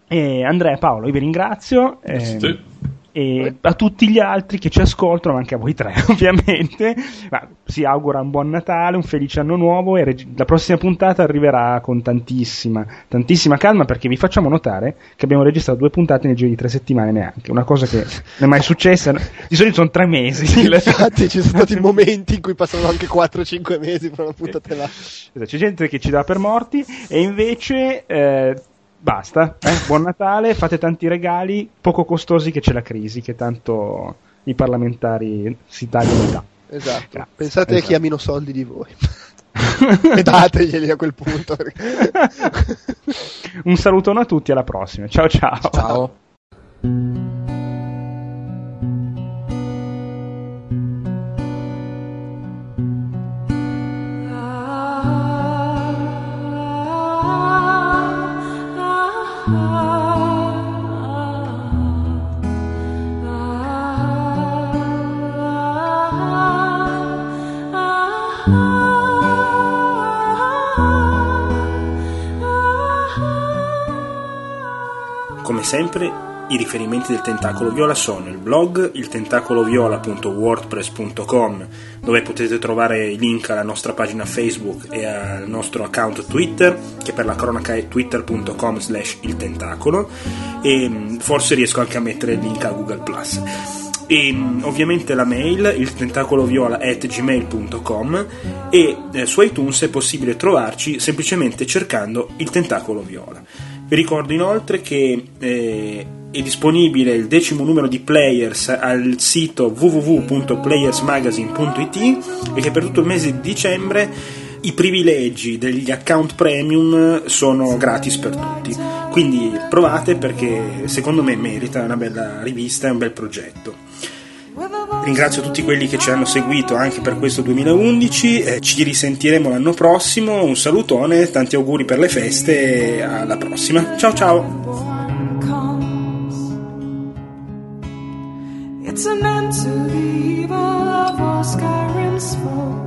E Andrea e Paolo, io vi ringrazio. Eh, sì e a tutti gli altri che ci ascoltano, ma anche a voi tre ovviamente, ma si augura un buon Natale, un felice anno nuovo e reg- la prossima puntata arriverà con tantissima, tantissima calma perché vi facciamo notare che abbiamo registrato due puntate nel giro di tre settimane neanche, una cosa che non è mai successa, di solito sono tre mesi. Infatti ci sono stati momenti in cui passano anche 4-5 mesi per una puntata là. Esatto, c'è gente che ci dà per morti e invece... Eh, basta. Eh? Buon Natale, fate tanti regali, poco costosi che c'è la crisi, che tanto i parlamentari si tagliano da. Esatto. Grazie. Pensate esatto. a chi ha meno soldi di voi. e dateglieli a quel punto. Un salutone a tutti, alla prossima. Ciao ciao. Ciao. Sempre, i riferimenti del Tentacolo Viola sono il blog iltentacoloviola.wordpress.com dove potete trovare i link alla nostra pagina Facebook e al nostro account Twitter che per la cronaca è twitter.com slash il tentacolo e mm, forse riesco anche a mettere il link a Google Plus e ovviamente la mail il tentacoloviola at gmail.com e eh, su iTunes è possibile trovarci semplicemente cercando il tentacolo viola vi ricordo inoltre che eh, è disponibile il decimo numero di Players al sito www.playersmagazine.it e che per tutto il mese di dicembre i privilegi degli account premium sono gratis per tutti. Quindi provate perché secondo me merita una bella rivista e un bel progetto. Ringrazio tutti quelli che ci hanno seguito anche per questo 2011, eh, ci risentiremo l'anno prossimo, un salutone, tanti auguri per le feste e alla prossima. Ciao ciao! It's an to the evil of all Skyrim's foes.